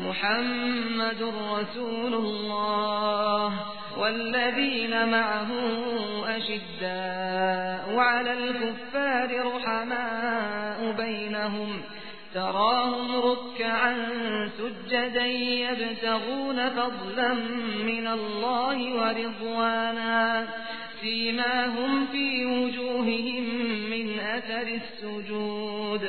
محمد رسول الله والذين معه أشداء على الكفار رحماء بينهم تراهم ركعا سجدا يبتغون فضلا من الله ورضوانا سيماهم في وجوههم من أثر السجود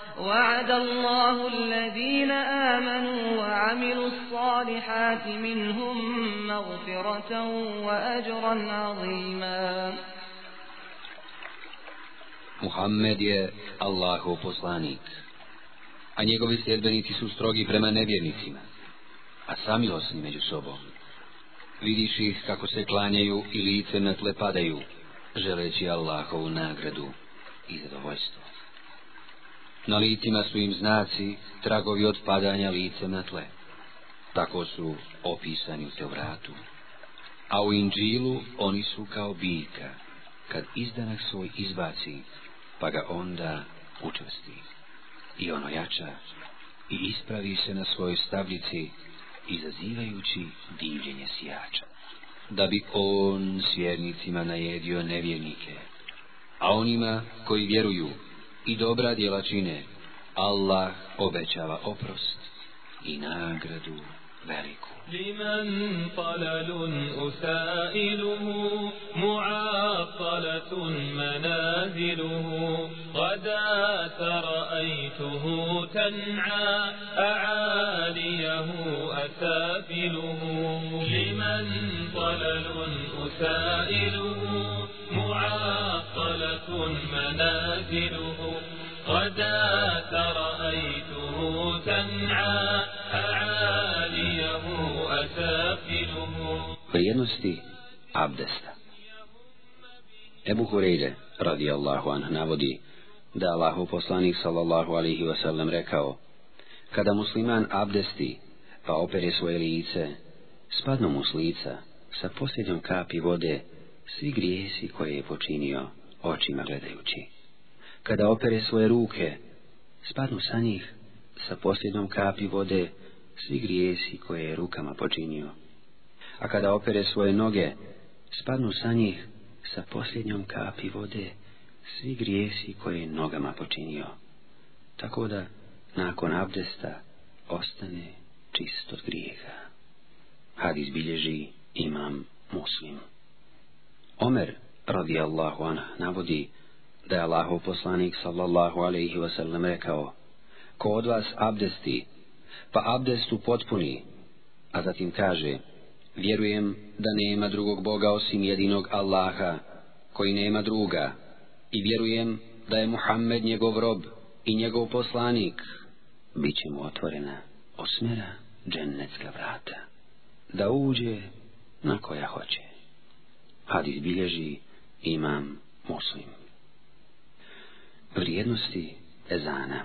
وعد الله الذين آمنوا وعملوا الصالحات منهم مغفرة وأجرا عظيما Muhammed je Allahov poslanik, a njegovi sljedbenici su strogi prema nevjernicima, a samilosni među sobom. Vidiš ih kako se klanjaju i lice na tle padaju, želeći Allahovu nagradu i zadovoljstvo. Na litima su im znaci, tragovi od padanja licem na tle. Tako su opisani u Tevratu. A u Inđilu oni su kao biljka, kad izdanak svoj izbaci, pa ga onda učvrsti. I ono jača i ispravi se na svojoj stabljici, izazivajući divljenje sijača. Da bi on svjernicima najedio nevjernike, a onima koji vjeruju i dobra djela čine, Allah obećava oprost i nagradu veliku. لمن طلل أسائله معطلة منازله. غدا رأيته تنعى أعاليه أسافله. لمن طلل أسائله معطلة منازله غدا رأيته تنعى أعاليه أسافله Vrijednosti abdesta Ebu Hureyre, radijallahu anh, navodi da Allahu poslanik sallallahu alihi wasallam rekao Kada musliman abdesti pa opere svoje lice, spadnu mu s lica sa posljednjom kapi vode svi grijesi koje je počinio očima gledajući. Kada opere svoje ruke, spadnu sa njih sa posljednom kapi vode svi grijesi koje je rukama počinio. A kada opere svoje noge, spadnu sa njih sa posljednjom kapi vode svi grijesi koje je nogama počinio. Tako da, nakon abdesta, ostane čist od grijeha. Hadis bilježi imam muslim. Omer, radijallahu anha navodi da je Allahov poslanik, sallallahu alaihi wasallam, rekao Ko od vas abdesti, pa abdestu potpuni, a zatim kaže Vjerujem da nema drugog Boga osim jedinog Allaha, koji nema druga, i vjerujem da je Muhammed njegov rob i njegov poslanik, bit će mu otvorena osmera džennetska vrata, da uđe na koja hoće. Hadis bilježi imam muslim. Vrijednosti ezana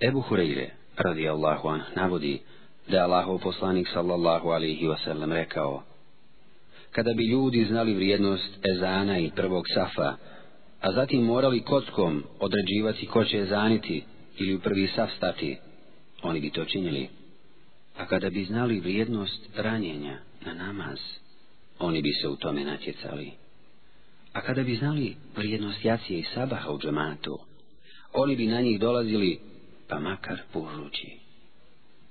Ebu Hureyre, radijallahu anh, navodi da je Allahov poslanik sallallahu alihi wasallam rekao Kada bi ljudi znali vrijednost ezana i prvog safa, a zatim morali kockom određivati ko će ezaniti ili u prvi saf stati, oni bi to činili. A kada bi znali vrijednost ranjenja na namaz, oni bi se u tome natjecali. A kada bi znali vrijednost jacije i sabaha u džematu, oni bi na njih dolazili, pa makar pužući.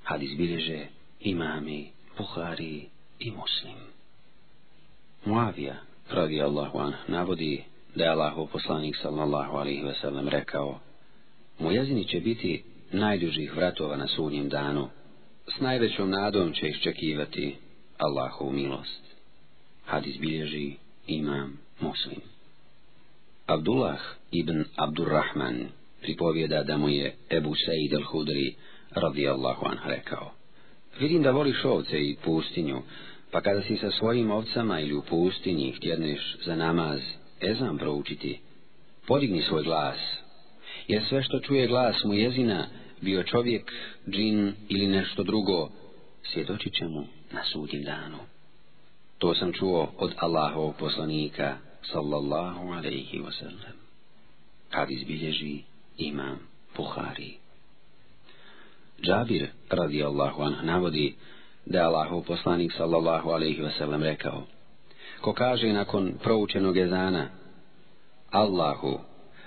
Hadis bilježe imami, Buhari i muslim. Muavija, radi Allahu an, navodi da je Allahu poslanik sallallahu alaihi ve sellem rekao Mujezini će biti najdužih vratova na sudnjem danu. S najvećom nadom će iščekivati Allahu milost. Hadis bilježi imam muslim. Abdullah ibn Abdurrahman pripovjeda da mu je Ebu Sejid al-Hudri radijallahu an rekao Vidim da voliš ovce i pustinju, pa kada si sa svojim ovcama ili u pustinji htjedneš za namaz ezan proučiti, podigni svoj glas, jer sve što čuje glas mu jezina, bio čovjek, džin ili nešto drugo, svjedočit će mu na sudim danu. To sam čuo od Allahovog poslanika, sallallahu alaihi wasallam. Hadis bilježi imam Buhari. Džabir, radijallahu anh, navodi da je Allahov poslanik, sallallahu alaihi wasallam, rekao, ko kaže nakon proučenog ezana, Allahu,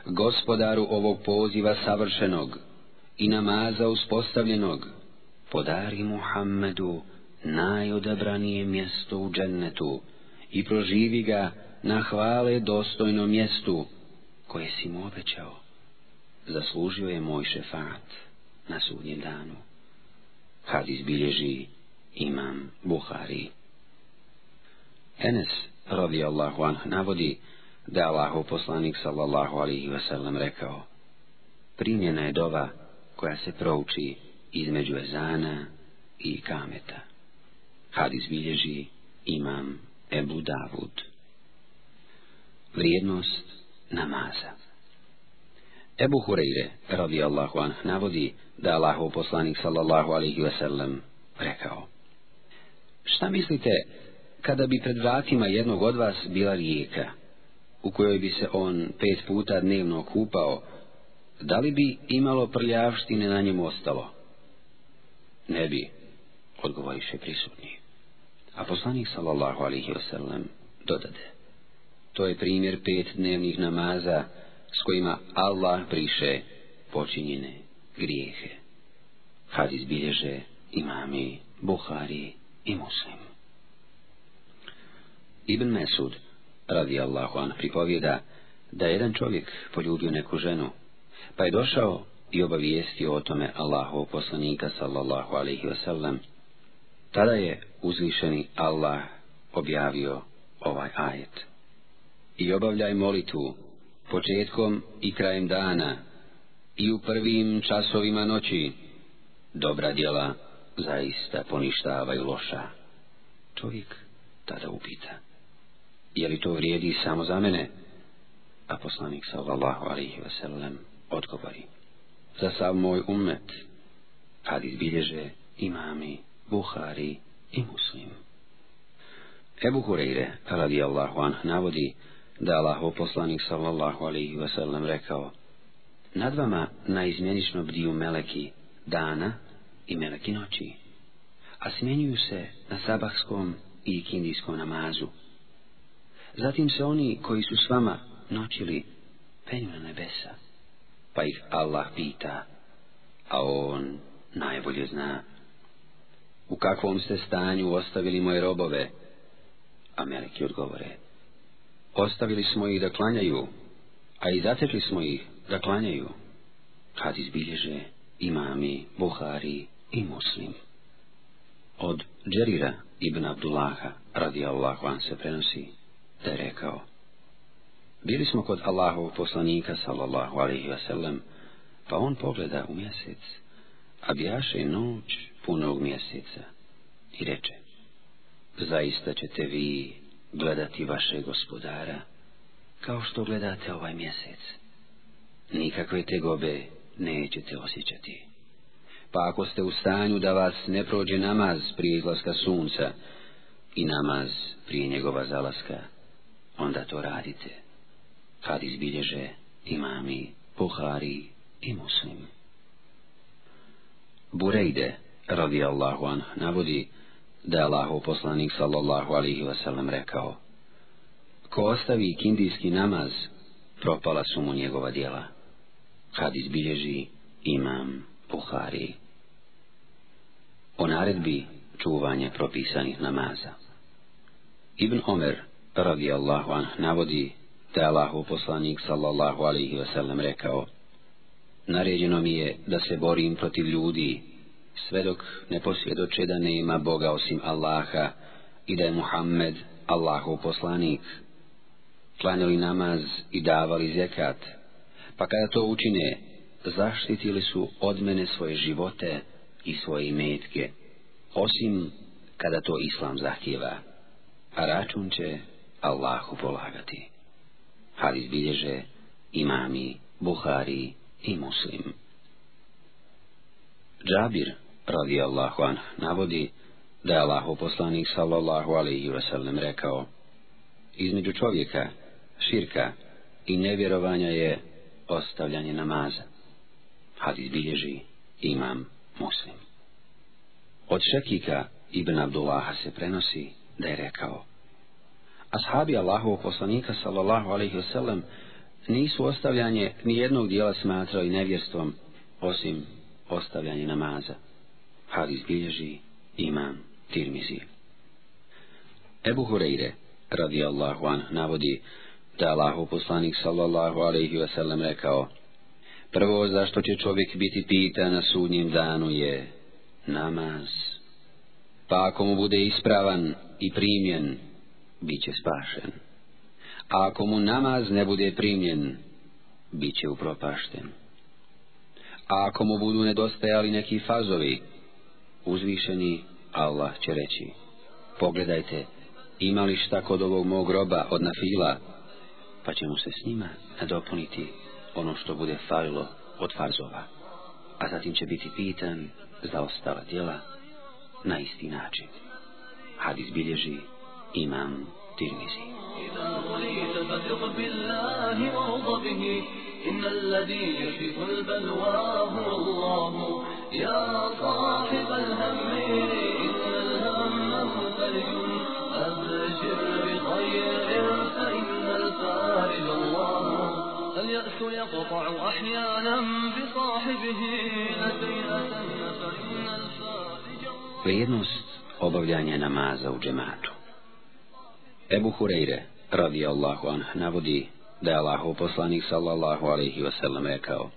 gospodaru ovog poziva savršenog i namaza uspostavljenog, podari Muhammedu najodabranije mjesto u džennetu i proživi ga na hvale dostojnom mjestu koje si mu obećao. Zaslužio je moj šefat na sudnjem danu. Kad izbilježi imam Buhari. Enes, radijallahu anh, navodi da Allahu poslanik sallallahu alihi wasallam rekao primjena je dova koja se prouči između ezana i kameta. Had izbilježi imam Ebu Davud. Vrijednost namaza Ebu Hureyre, radijallahu anh, navodi da Allahov poslanik sallallahu alihi wasallam rekao Šta mislite kada bi pred vratima jednog od vas bila rijeka u kojoj bi se on pet puta dnevno kupao, da li bi imalo prljavštine na njemu ostalo? Ne bi, odgovoriše prisutni. A poslanik sallallahu alihi wasallam dodade. To je primjer pet dnevnih namaza s kojima Allah priše počinjene grijehe. Hadis bilježe imami, Buhari i Muslim. Ibn Mesud radi Allahu an pripovjeda da je jedan čovjek poljubio neku ženu, pa je došao i obavijestio o tome Allahu poslanika sallallahu alaihi wasallam. Tada je uzvišeni Allah objavio ovaj ajet. I obavljaj molitu početkom i krajem dana i u prvim časovima noći dobra djela zaista poništavaju loša. Čovjek tada upita je li to vrijedi samo za mene? A poslanik sallallahu alaihi ve sellem odgovori. Za sav moj umet, kad izbilježe imami, Buhari i muslim. Ebu Hureyre, radijallahu anh, navodi da Allahov poslanik sallallahu alaihi ve sellem rekao Nad vama naizmjenično bdiju meleki dana i meleki noći, a smjenjuju se na sabahskom i kindijskom namazu, Zatim se oni koji su s vama noćili penju na nebesa, pa ih Allah pita, a on najbolje zna. U kakvom ste stanju ostavili moje robove? A meleki odgovore, ostavili smo ih da klanjaju, a i zatekli smo ih da klanjaju, kad izbilježe imami, Buhari i Muslim. Od Džerira ibn Abdullaha, radi Allah, van se prenosi, te rekao Bili smo kod Allahovog poslanika sallallahu alaihi wasallam pa on pogleda u mjesec a bijaše noć punog mjeseca i reče Zaista ćete vi gledati vaše gospodara kao što gledate ovaj mjesec. Nikakve tegobe nećete osjećati. Pa ako ste u stanju da vas ne prođe namaz prije izlaska sunca i namaz prije njegova zalaska, onda to radite. Kad izbilježe imami, pohari i Muslim. Burejde, radijallahu anh, navodi da je Allahov poslanik sallallahu alihi wasallam rekao Ko ostavi kindijski namaz, propala su mu njegova dijela. Kad izbilježi imam Buhari. O naredbi čuvanje propisanih namaza. Ibn Omer, radijallahu anh, navodi da Allahu poslanik sallallahu alihi wasallam rekao Naređeno mi je da se borim protiv ljudi sve dok ne posvjedoče da nema Boga osim Allaha i da je Muhammed Allahov poslanik klanjali namaz i davali zekat pa kada to učine zaštitili su od mene svoje živote i svoje imetke osim kada to Islam zahtjeva a račun će Allahu polagati. Hadis bilježe imami, Buhari i Muslim. Džabir, radi Allahu an, navodi da je Allahu poslanik sallallahu alaihi wasallam rekao između čovjeka, širka i nevjerovanja je ostavljanje namaza. Hadis bilježi imam muslim. Od Šekika ibn Abdullaha se prenosi da je rekao Ashabi Allahovog poslanika sallallahu alaihi wasallam nisu ostavljanje ni jednog dijela smatrali nevjerstvom osim ostavljanje namaza. Hadis bilježi imam tirmizi. Ebu Hureyre, radijallahu an, navodi da Allahu poslanik sallallahu alaihi wasallam rekao Prvo zašto će čovjek biti pita na sudnjem danu je namaz. Pa ako mu bude ispravan i primjen, bit će spašen. A ako mu namaz ne bude primjen, bit će upropašten. A ako mu budu nedostajali neki fazovi, uzvišeni Allah će reći, pogledajte, ima li šta kod ovog mog roba od nafila, pa će mu se s njima nadopuniti ono što bude falilo od farzova, a zatim će biti pitan za ostala djela na isti način. Hadis bilježi imam Tirmizi. إن الذي يشف البلوى هو الله يا صاحب الهم إن الهم مفرج أبشر بخير فإن الفارج الله اليأس يقطع أحيانا بصاحبه نسيئة فإن الفارج Vrijednost obavljanja namaza u džematu. Ebu Hureyre, radi Allahu an, navodi da je Allahov poslanik sallallahu alaihi wasallam rekao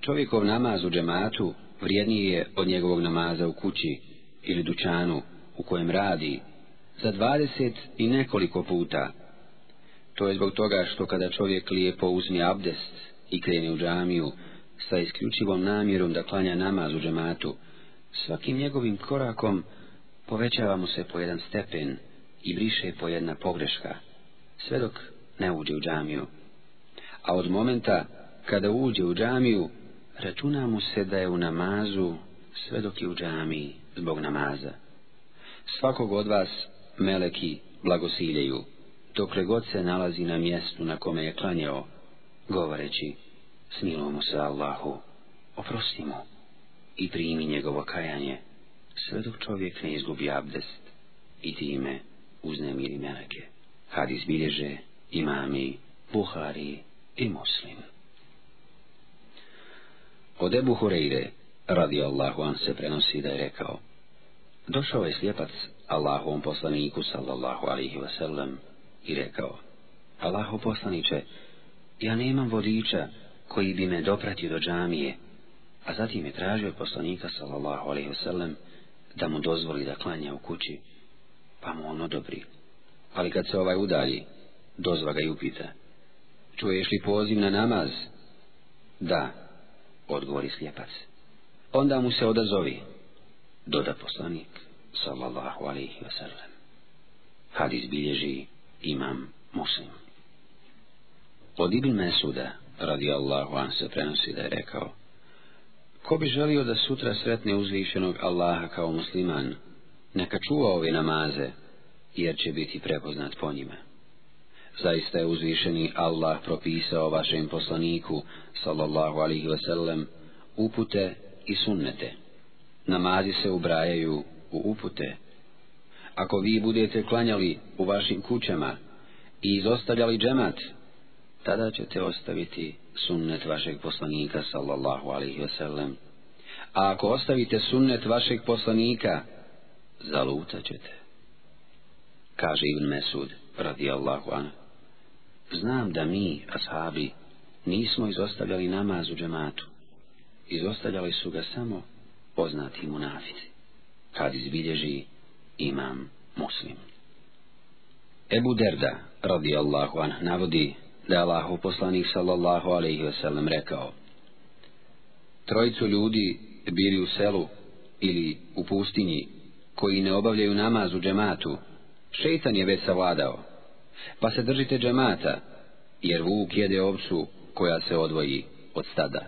Čovjekov namaz u džematu vrijedniji je od njegovog namaza u kući ili dućanu u kojem radi za dvadeset i nekoliko puta. To je zbog toga što kada čovjek lijepo uzmi abdest i krene u džamiju sa isključivom namjerom da klanja namaz u džematu, svakim njegovim korakom povećava mu se po jedan stepen i briše po jedna pogreška, sve dok ne uđe u džamiju. A od momenta kada uđe u džamiju, računa mu se da je u namazu sve dok je u džamiji zbog namaza. Svakog od vas meleki blagosiljaju, dokle god se nalazi na mjestu na kome je klanjao, govoreći, smilo mu se Allahu, oprosti mu i primi njegovo kajanje, sve dok čovjek ne izgubi abdest i time uznemiri meleke. Hadis bilježe imami Buhari i Muslim. Od Ebu Hureyre, radi Allahu an se prenosi da je rekao, došao je slijepac Allahovom poslaniku, sallallahu alihi wasallam, i rekao, Allaho poslaniće, ja nemam vodiča koji bi me dopratio do džamije, a zatim je tražio od poslanika, sallallahu alihi wasallam, da mu dozvoli da klanja u kući, pa mu on odobri. Ali kad se ovaj udalji, dozva ga i upita. Čuješ li poziv na namaz? Da, odgovori slijepac. Onda mu se odazovi, doda poslanik, sallallahu alaihi wa sallam. Hadis bilježi imam muslim. Od Ibn Mesuda, radijallahu an se prenosi da je rekao, Ko bi želio da sutra sretne uzvišenog Allaha kao musliman, neka čuva ove namaze, jer će biti prepoznat po njima zaista je uzvišeni Allah propisao vašem poslaniku, sallallahu alihi wasallam, upute i sunnete. Namazi se ubrajaju u upute. Ako vi budete klanjali u vašim kućama i izostavljali džemat, tada ćete ostaviti sunnet vašeg poslanika, sallallahu alihi wasallam. A ako ostavite sunnet vašeg poslanika, zalutat ćete. Kaže Ibn Mesud, radijallahu anhu znam da mi, ashabi, nismo izostavljali namaz u džematu. Izostavljali su ga samo poznati munafici. Kad izbilježi imam muslim. Ebu Derda, radi Allahu an, navodi da je Allahov poslanik sallallahu alaihi wasallam rekao Trojicu ljudi bili u selu ili u pustinji koji ne obavljaju namaz u džematu, šeitan je već savladao pa se držite džemata jer vuk jede ovcu koja se odvoji od stada.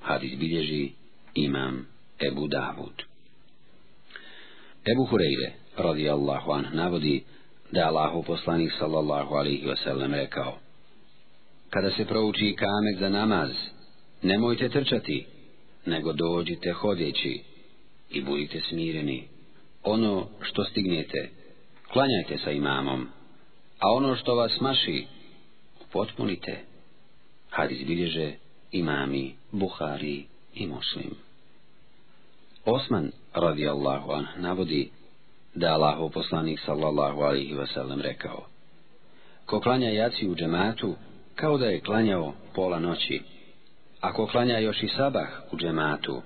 Hadis bilježi imam Ebu Davud. Ebu Hureyre, radijallahu anh, navodi da je Allahu poslanik sallallahu alihi wasallam rekao Kada se prouči kamet za namaz, nemojte trčati, nego dođite hodjeći i budite smireni. Ono što stignete, klanjajte sa imamom, a ono što vas maši, potpunite. Hadis bilježe imami, Buhari i Muslim. Osman, radijallahu an, navodi da Allahov poslanik sallallahu alihi wasallam rekao Ko klanja jaci u džematu, kao da je klanjao pola noći, Ako klanja još i sabah u džematu,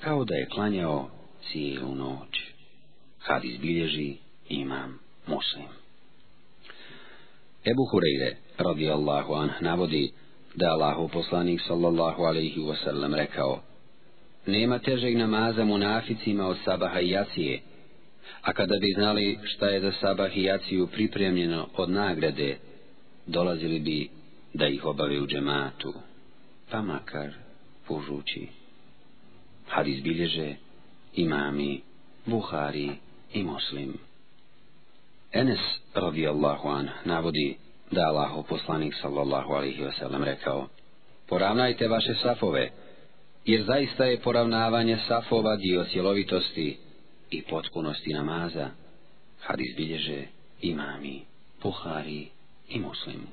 kao da je klanjao cijelu noć. Hadis bilježi imam muslim. Ebu Hureyre, radijallahu anh, navodi da Allahu poslanik sallallahu alaihi wasallam rekao Nema težeg namaza munaficima od sabaha i jacije, a kada bi znali šta je za sabah i jaciju pripremljeno od nagrade, dolazili bi da ih obave u džematu pa makar pužući. Hadis bilježe imami, Buhari i Muslim. Enes radijallahu an navodi da Allaho poslanik sallallahu alaihi wasallam rekao Poravnajte vaše safove, jer zaista je poravnavanje safova dio cjelovitosti i potpunosti namaza. Hadis bilježe imami, puhari i Muslim.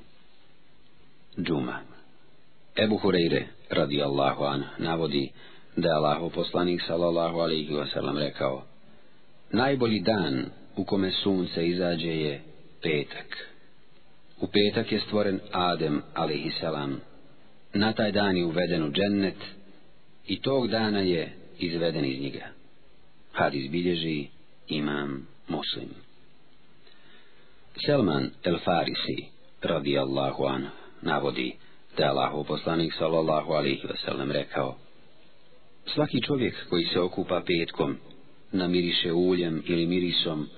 Džuma. Ebu Hureyre, radijallahu an, navodi da je Allaho poslanik sallallahu alaihi wasallam rekao Najbolji dan u kome sunce izađe je petak. U petak je stvoren Adem alaihissalam. Na taj dan je uveden u džennet i tog dana je izveden iz njega. Hadis bilježi imam muslim. Selman el Farisi, radijallahu an, navodi da je Allahov poslanik sallallahu alihi wasallam rekao Svaki čovjek koji se okupa petkom, namiriše uljem ili mirisom,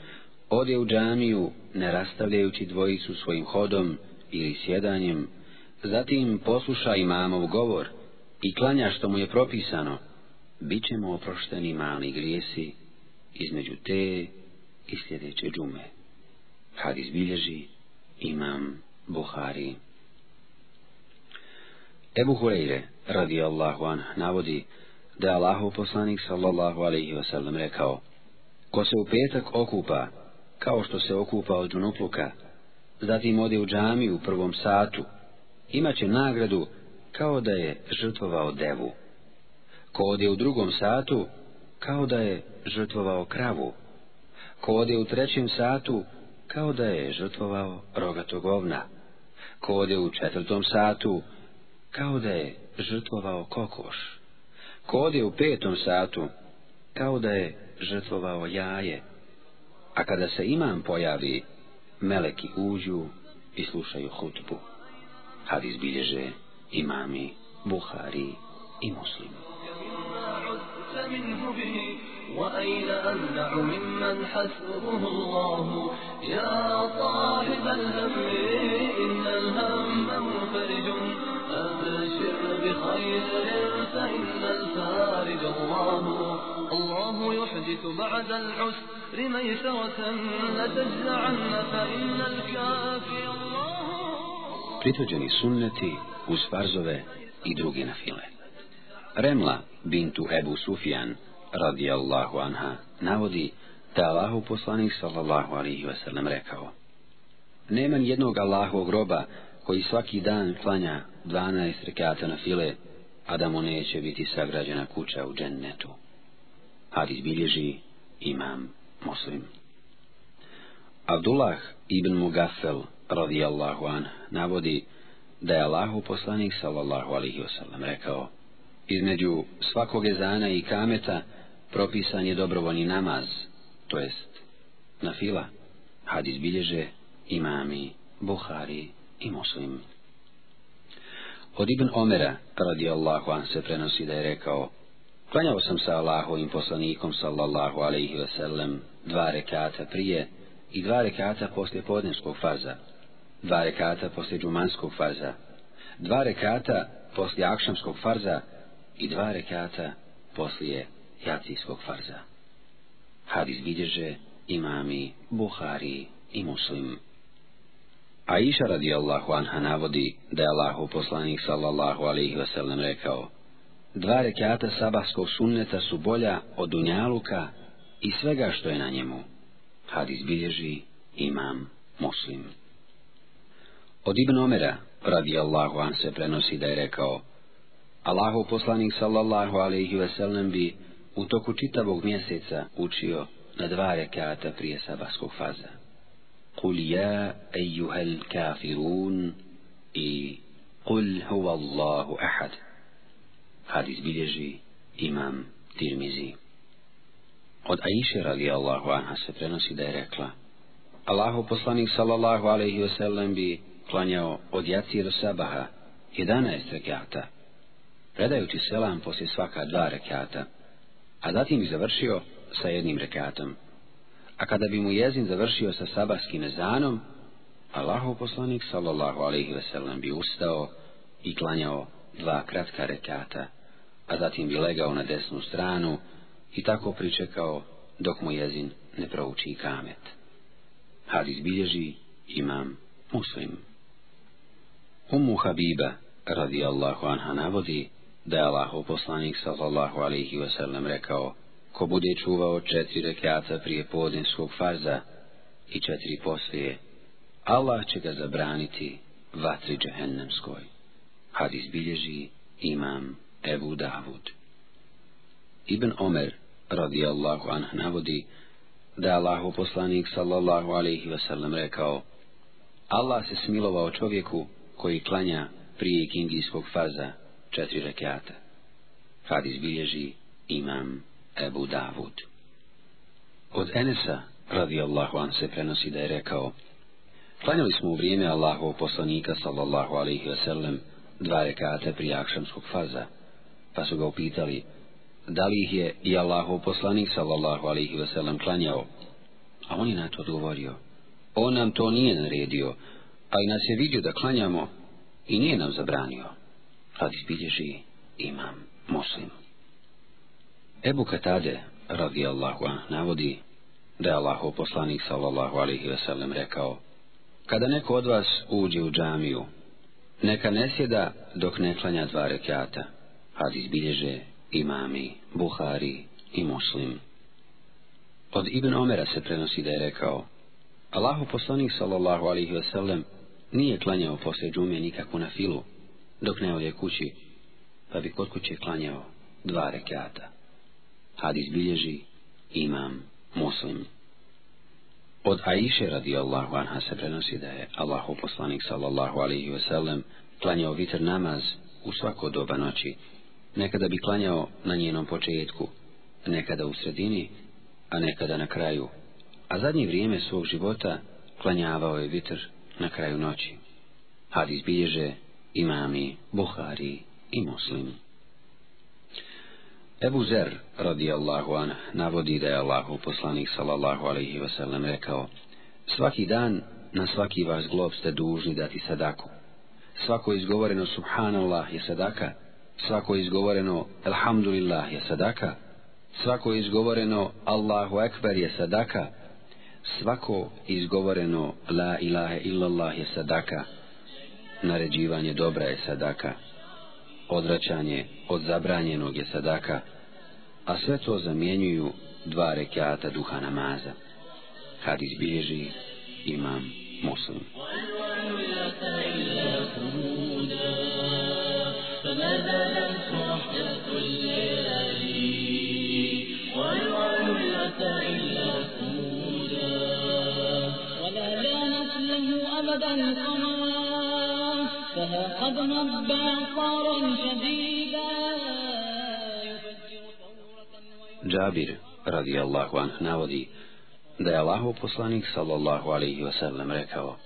ode u džamiju ne rastavljajući dvojicu svojim hodom ili sjedanjem, zatim posluša imamov govor i klanja što mu je propisano, bit ćemo oprošteni mali grijesi između te i sljedeće džume. Kad izbilježi imam Buhari. Ebu Hureyre, radi Allahu an, navodi da je Allahov poslanik sallallahu alaihi wasallam rekao Ko se u petak okupa, kao što se okupa od unupluka, zatim ode u džami u prvom satu, imaće nagradu kao da je žrtvovao devu. Ko ode u drugom satu, kao da je žrtvovao kravu. Ko ode u trećem satu, kao da je žrtvovao rogatog ovna. Ko ode u četvrtom satu, kao da je žrtvovao kokoš. Kode u petom satu, kao da je žrtvovao jaje. A kada se imam pojavi, meleki uđu i slušaju hutbu. Hadis bilježe imami, Buhari i muslim. وأين أمنع ممن حسبه الله يا صاحب الهم إن الهم منفرج أبشر بخير فإن الفارج الله الله يحدث بعد العسر ميسرة لتجزعن فإن الكافي الله Pritođeni sunneti uz farzove i druge na file. Remla bintu Ebu Sufjan radijallahu anha, navodi da Allahu poslanik sallallahu alihi wasallam rekao Nema jednog Allahovog groba koji svaki dan klanja 12 rekata na file, a da mu neće biti sagrađena kuća u džennetu. Hadis bilježi imam muslim. Abdullah ibn Mugafel radijallahu an navodi da je Allahu poslanik sallallahu alihi wasallam rekao između svakog ezana i kameta propisan je dobrovoljni namaz, to jest na fila, hadis bilježe imami, Buhari i muslim. Od Ibn Omera, radijallahu an, se prenosi da je rekao, klanjao sam sa Allahovim poslanikom, sallallahu alaihi ve sellem, dva rekata prije i dva rekata poslije podnevskog farza. dva rekata poslije džumanskog farza, dva rekata poslije akšamskog farza i dva rekata poslije jacijskog farza. Hadis bilježe imami, Buhari i Muslim. Aisha radijallahu anha navodi da je Allahov poslanik sallallahu alaihi sellem rekao Dva rekata sabahskog sunneta su bolja od dunjaluka i svega što je na njemu. Hadis bilježi imam muslim. Od Ibn Omera radijallahu an se prenosi da je rekao Allahu poslanik sallallahu alaihi sellem bi u toku čitavog mjeseca učio na dva rekata prije sabahskog faza. Kul ja ejuhel kafirun i kul huwa Allahu ahad. Hadis bilježi imam Tirmizi. Od Aisha radijallahu anha se prenosi da je rekla Allahu poslanik sallallahu alaihi wasallam bi klanjao od jaci do sabaha 11 rekata, predajući selam poslije svaka dva rekata, a zatim bi završio sa jednim rekatom. A kada bi mu jezin završio sa sabahskim ezanom, Allahu poslanik sallallahu alaihi wasallam bi ustao i klanjao dva kratka rekata, a zatim bi legao na desnu stranu i tako pričekao dok mu jezin ne prouči kamet. Hadis bilježi imam muslim. Ummu Habiba, radijallahu anha, navodi da je Allaho poslanik sallallahu alaihi wasallam rekao ko bude čuvao četiri rekata prije podinskog farza i četiri poslije, Allah će ga zabraniti vatri džehennemskoj. Hadis bilježi imam Ebu Davud. Ibn Omer, radijallahu anh, navodi da je Allahu poslanik sallallahu alaihi wasallam rekao Allah se smilovao čovjeku koji klanja prije kindijskog faza četiri rekiata. Hadis bilježi imam Ebu Davud. Od Enesa, radijallahu an, se prenosi da je rekao, klanjali smo u vrijeme Allahov poslanika, sallallahu alaihi wasallam, dva rekata prije akšamskog faza, pa su ga upitali, da li ih je i Allahov poslanik, sallallahu alaihi ve sellem, klanjao? A on je na to odgovorio, on nam to nije naredio, pa ali nas je vidio da klanjamo i nije nam zabranio. Hadis bilježi imam muslim. Ebu Katade, radijallahu anh, navodi da je Allahov poslanik sallallahu alaihi ve sellem rekao Kada neko od vas uđe u džamiju, neka ne sjeda dok ne klanja dva rekata. Hadis bilježe imami, Buhari i muslim. Od Ibn Omera se prenosi da je rekao Allahu poslanik sallallahu alihi ve sellem nije klanjao poslije džume nikakvu na filu, dok ne ode kući, pa bi kod kuće klanjao dva rekata. Hadis bilježi imam muslim. Od Aiše radijallahu anha se prenosi da je Allahu poslanik sallallahu alaihi ve sellem klanjao vitr namaz u svako doba noći, nekada bi klanjao na njenom početku, nekada u sredini, a nekada na kraju, a zadnje vrijeme svog života klanjavao je vitr na kraju noći. Hadis bilježe imami, Buhari i muslim. Ebu Zer, radijallahu an, navodi da je Allahu poslanik sallallahu alaihi wasallam rekao Svaki dan na svaki vaš glob ste dužni dati sadaku. Svako izgovoreno subhanallah je sadaka, svako izgovoreno alhamdulillah je sadaka, svako izgovoreno Allahu ekber je sadaka, svako izgovoreno la ilaha illallah je sadaka, naređivanje dobra je sadaka, odvraćanje od zabranjenog je sadaka, a sve to zamjenjuju dva rekiata duha namaza. Kad izbježi, imam muslim. أبدا الصلاة فها قد نبع صارا شديدا Džabir, radi Allahu anh, navodi da je Allahu poslanik, sallallahu alaihi wasallam, rekao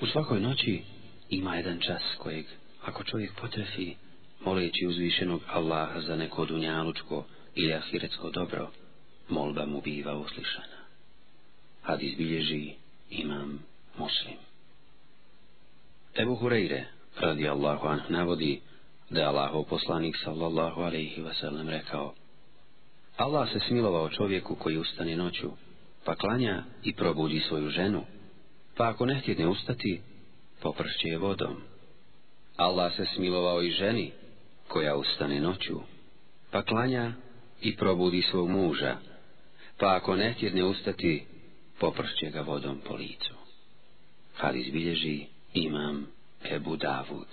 U svakoj noći ima jedan čas kojeg, ako čovjek potrefi, moleći uzvišenog Allaha za neko dunjalučko ili ahiretsko dobro, molba mu biva uslišana. Hadis bilježi imam muslim. Ebu Hureyre, radi Allahu anh, navodi da je Allahov poslanik sallallahu alaihi wasallam rekao Allah se smilovao čovjeku koji ustane noću, pa klanja i probudi svoju ženu, pa ako ne htjedne ustati, popršće je vodom. Allah se smilovao i ženi koja ustane noću, pa klanja i probudi svog muža, pa ako ne htjedne ustati, popršće ga vodom po licu. Hadis bilježi imam Ebu Davud.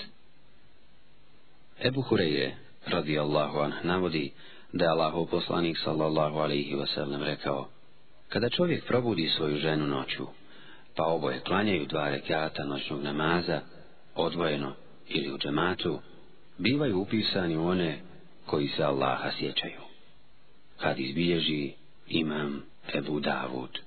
Ebu Hureyre, radijallahu anh, navodi da je Allahov poslanik sallallahu alaihi wasallam rekao Kada čovjek probudi svoju ženu noću, pa oboje klanjaju dva rekata noćnog namaza, odvojeno ili u džematu, bivaju upisani u one koji se Allaha sjećaju. Kad izbilježi imam Ebu Davud.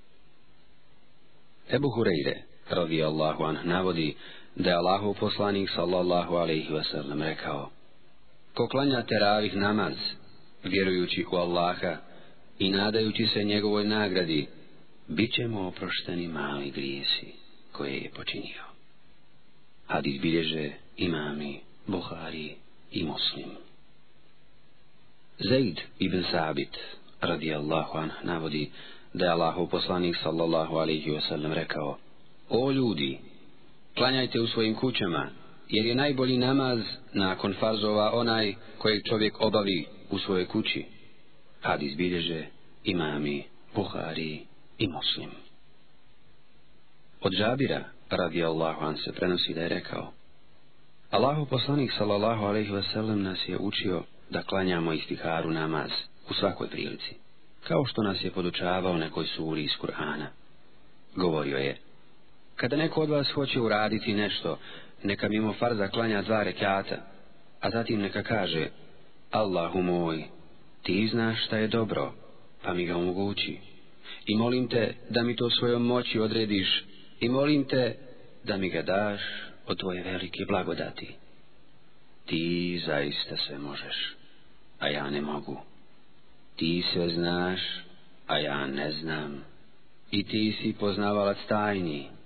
Ebu Hureyre, radi Allahu navodi da je Allahov poslanik sallallahu alaihi wasallam rekao Ko klanja teravih namaz, vjerujući u Allaha i nadajući se njegovoj nagradi, bit će mu oprošteni mali grijesi koje je počinio. Hadis bilježe imami, Buhari i Muslim. Zaid ibn Sabit, radijallahu anh, navodi da je Allahov poslanik sallallahu alaihi wasallam rekao O ljudi, klanjajte u svojim kućama, jer je najbolji namaz nakon farzova onaj kojeg čovjek obavi u svojoj kući. Hadis izbilježe imami, Buhari i Muslim. Od Džabira, radi Allahu an se prenosi da je rekao Allahu poslanik sallallahu alaihi wasallam nas je učio da klanjamo istiharu namaz u svakoj prilici, kao što nas je podučavao nekoj suri iz Kur'ana. Govorio je, kada neko od vas hoće uraditi nešto, neka mimo farza klanja dva rekata, a zatim neka kaže, Allahu moj, ti znaš šta je dobro, pa mi ga omogući. I molim te da mi to svojom moći odrediš i molim te da mi ga daš od tvoje velike blagodati. Ti zaista sve možeš, a ja ne mogu. Ti sve znaš, a ja ne znam. I ti si poznavalac tajni.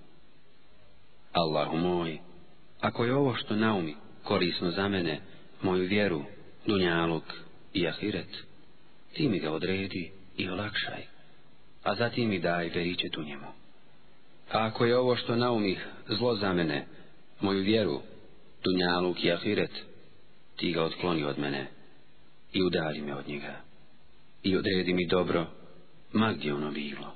Allahu moj, ako je ovo što naumi korisno za mene, moju vjeru, dunjaluk i ahiret, ti mi ga odredi i olakšaj, a zatim mi daj veričet u njemu. A ako je ovo što naumi zlo za mene, moju vjeru, dunjaluk i ahiret, ti ga otkloni od mene i udari me od njega i odredi mi dobro, ma gdje ono bilo,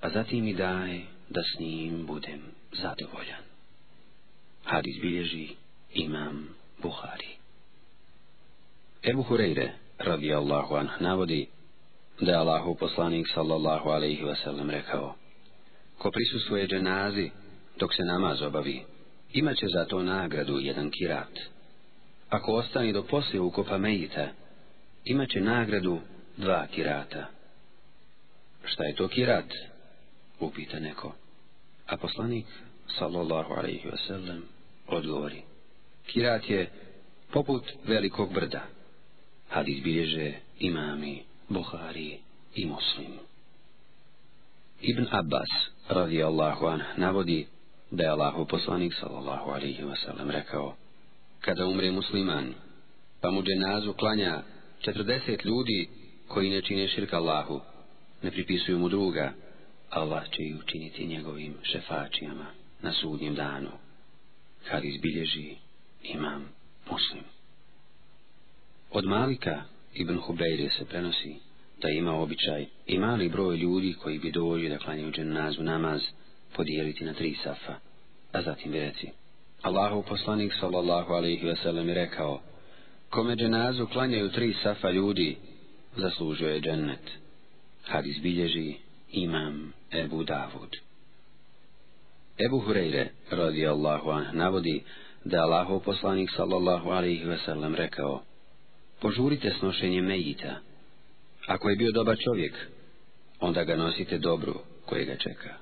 a zatim mi daj da s njim budem zadovoljan. Hadis bilježi imam Buhari. Ebu Hureyre, radijallahu anh, navodi da je Allahu poslanik sallallahu alaihi wasallam rekao Ko prisustuje dženazi dok se namaz obavi, imaće za to nagradu jedan kirat. Ako ostani do poslije ukopa mejita, imaće nagradu dva kirata. Šta je to kirat? Upita neko. A poslanik, sallallahu alaihi wasallam, odgovori. Kirat je poput velikog brda. Hadis bilježe imami, Buhari i Muslim. Ibn Abbas, radijallahu an, navodi da je Allahu poslanik, sallallahu alaihi wasallam, rekao, kada umre musliman, pa mu dženazu klanja četrdeset ljudi koji ne čine širka Allahu, ne pripisuju mu druga, Allah će ju učiniti njegovim šefačijama na sudnjem danu kad izbilježi imam muslim. Od Malika ibn Hubeire se prenosi da ima običaj i mali broj ljudi koji bi dovolili da klanjaju dženazu namaz podijeliti na tri safa, a zatim bi reci. Allahu poslanik sallallahu alaihi ve sellem je rekao, kome dženazu klanjaju tri safa ljudi, zaslužuje je džennet. Hadis bilježi imam Ebu Davud. Ebu Hureyre, radijallahu anh, navodi da Allahov poslanik sallallahu alaihi ve sellem rekao Požurite s nošenjem mejita. Ako je bio dobar čovjek, onda ga nosite dobru koje ga čeka.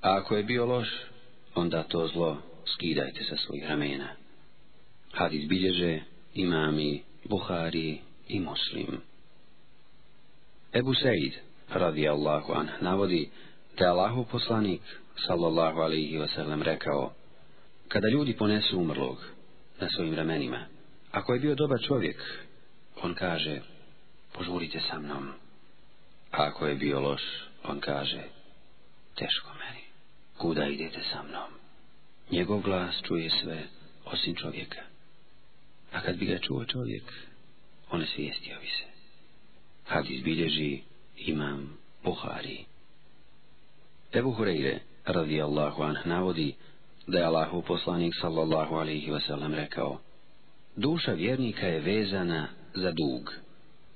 A ako je bio loš, onda to zlo skidajte sa svojih ramena. Hadis bilježe imami, Buhari i Muslim. Ebu Said, radi Allahu an, navodi da Allahu poslanik sallallahu alaihi wasallam rekao Kada ljudi ponesu umrlog na svojim ramenima, ako je bio dobar čovjek, on kaže, požurite sa mnom. A ako je bio loš, on kaže, teško meni, kuda idete sa mnom? Njegov glas čuje sve, osim čovjeka. A kad bi ga čuo čovjek, on svijestio bi se. Hadis bilježi imam Buhari. Ebu Hureyre, radijallahu anh, navodi da je Allahu poslanik sallallahu alaihi wasallam rekao Duša vjernika je vezana za dug,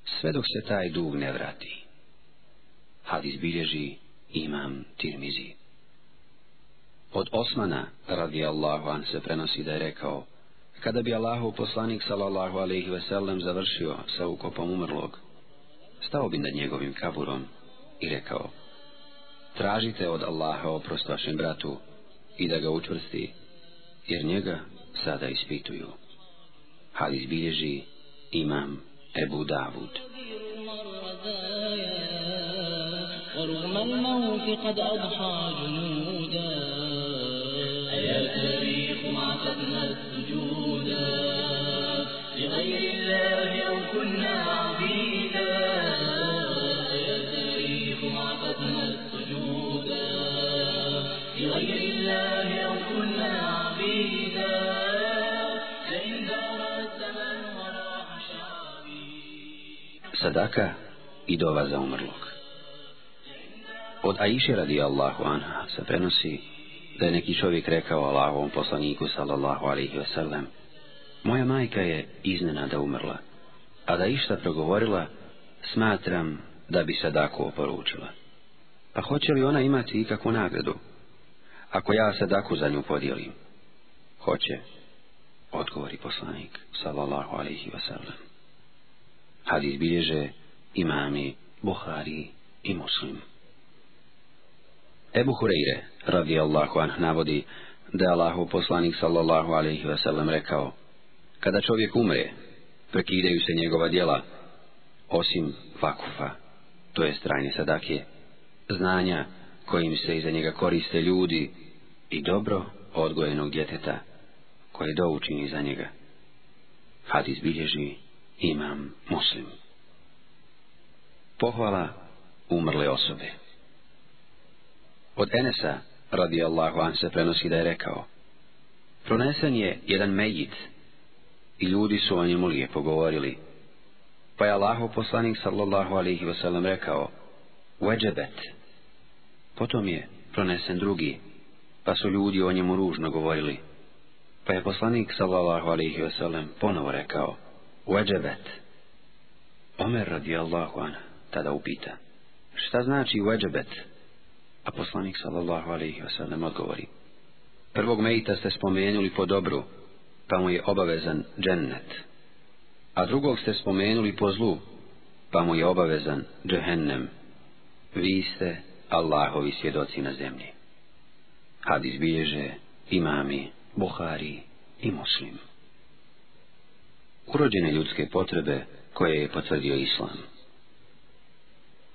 sve dok se taj dug ne vrati. Hadis bilježi imam Tirmizi. Od Osmana, radijallahu anh, se prenosi da je rekao Kada bi Allahu poslanik sallallahu alaihi wasallam završio sa ukopom umrlog, stao bi nad njegovim kaburom i rekao Tražite od Allaha oprost vašem bratu i da ga učvrsti, jer njega sada ispituju. Hadis bilježi imam Ebu Davud. ورغم الموت قد أضحى جنودا أيا تاريخ عقدنا السجودا لغير الله أو كنا sadaka i dova za umrlog. Od Aiše radi Allahu anha se prenosi da je neki čovjek rekao Allahovom poslaniku sallallahu alihi wasallam Moja majka je iznenada umrla, a da išta progovorila, smatram da bi sadaku oporučila. Pa hoće li ona imati ikakvu nagradu, ako ja sadaku za nju podijelim? Hoće, odgovori poslanik, sallallahu alihi wasallam. Hadis bilježe imami, Buhari i muslim. Ebu Hureyre, radijallahu anh, navodi da je Allahu poslanik sallallahu alaihi ve sellem rekao Kada čovjek umre, prekidaju se njegova djela, osim vakufa, to je strajne sadake, znanja kojim se iza njega koriste ljudi i dobro odgojenog djeteta koje doučini za njega. Hadis bilježi imam muslim. Pohvala umrle osobe. Od Enesa, radijallahu an, se prenosi da je rekao, pronesen je jedan mejit i ljudi su o njemu lijepo govorili. Pa je Allaho poslanik sallallahu alaihi wasallam rekao, Ueđebet. Potom je pronesen drugi, pa su ljudi o njemu ružno govorili. Pa je poslanik sallallahu alaihi wasallam ponovo rekao, Ueđebet. Omer radijallahu an, tada upita, šta znači Ueđebet? A poslanik sallallahu alaihi wasallam odgovori. Prvog mejita ste spomenuli po dobru, pa mu je obavezan džennet. A drugog ste spomenuli po zlu, pa mu je obavezan džehennem. Vi ste Allahovi svjedoci na zemlji. Hadis bilježe imami, Buhari i muslim. Urođene ljudske potrebe koje je potvrdio islam.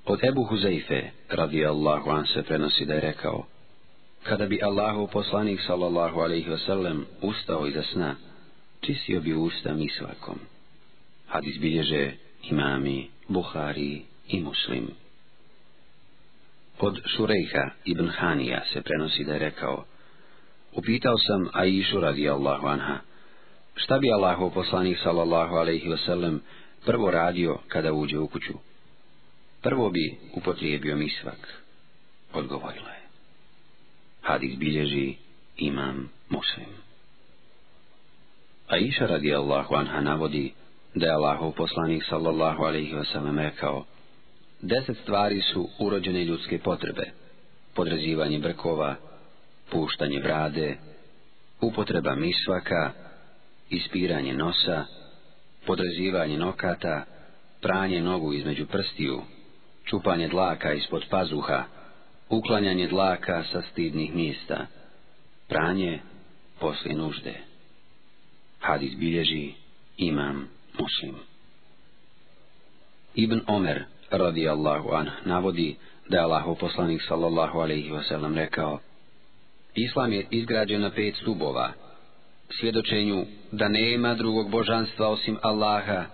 Od Ebu Huzeife, radi Allahu an se prenosi da je rekao, kada bi Allahu poslanik sallallahu alaihi wasallam ustao iza sna, čistio bi usta misvakom. Hadis bilježe imami, Buhari i muslim. Od Šurejha ibn Hanija se prenosi da je rekao, upitao sam Aishu radi Allahu anha, šta bi Allahu poslanik sallallahu alaihi wasallam prvo radio kada uđe u kuću? Prvo bi upotrijebio misvak, odgovorila je. Hadis bilježi imam muslim. A iša radi Allahu anha navodi da je Allahov poslanik sallallahu alaihi wasallam rekao Deset stvari su urođene ljudske potrebe, podrazivanje brkova, puštanje brade, upotreba misvaka, ispiranje nosa, podrazivanje nokata, pranje nogu između prstiju, čupanje dlaka ispod pazuha, uklanjanje dlaka sa stidnih mjesta, pranje poslije nužde. Hadis bilježi imam muslim. Ibn Omer, radijallahu an, navodi da je Allahov poslanik sallallahu alaihi wasallam rekao Islam je izgrađen na pet stubova, svjedočenju da nema drugog božanstva osim Allaha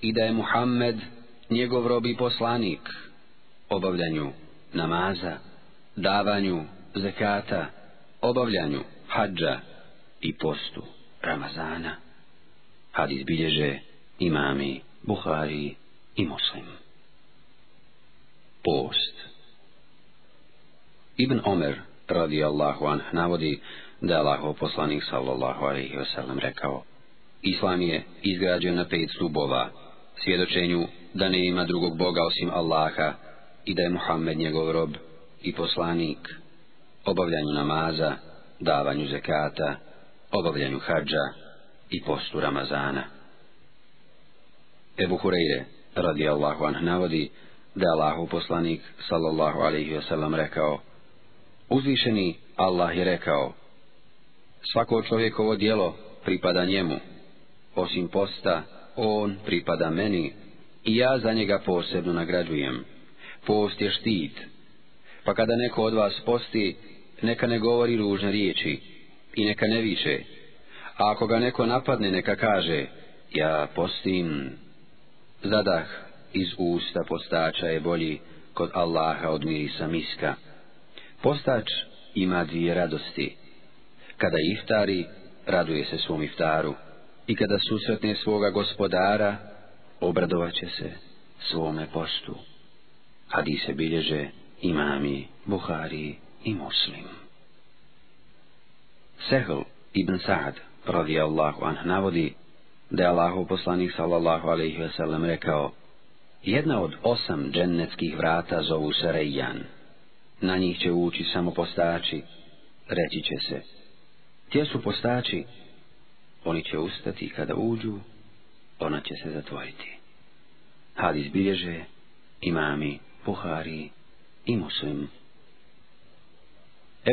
i da je Muhammed njegov rob i poslanik, obavljanju namaza, davanju zekata, obavljanju hađa i postu Ramazana. Hadis bilježe imami Buhari i Muslim. Post Ibn Omer radijallahu anh navodi da je Allahov poslanik sallallahu alaihi wasallam rekao Islam je izgrađen na pet stubova, svjedočenju da ne ima drugog Boga osim Allaha i da je Muhammed njegov rob i poslanik, obavljanju namaza, davanju zekata, obavljanju hađa i postu Ramazana. Ebu Hureyre, radi Allahu anh, navodi da je Allahu poslanik, sallallahu alaihi wasallam, rekao Uzvišeni Allah je rekao Svako čovjekovo dijelo pripada njemu, osim posta, on pripada meni i ja za njega posebno nagrađujem. Post je štit, pa kada neko od vas posti, neka ne govori ružne riječi i neka ne više. A ako ga neko napadne, neka kaže, ja postim. Zadah iz usta postača je bolji kod Allaha od mirisa miska. Postač ima dvije radosti. Kada iftari, raduje se svom iftaru. I kada susretne svoga gospodara, obradovaće se svome postu. Hadise bilježe imami, Buhari i Muslim. Sehl ibn Sa'd, radijallahu anh, navodi da je Allahu poslanik sallallahu alaihi ve sellem rekao Jedna od osam džennetskih vrata zovu se Rejjan. Na njih će ući samo postači, reći će se. Gdje su postači, oni će ustati kada uđu, ona će se zatvoriti. Hadis bilježe imami, puhari i Muslim.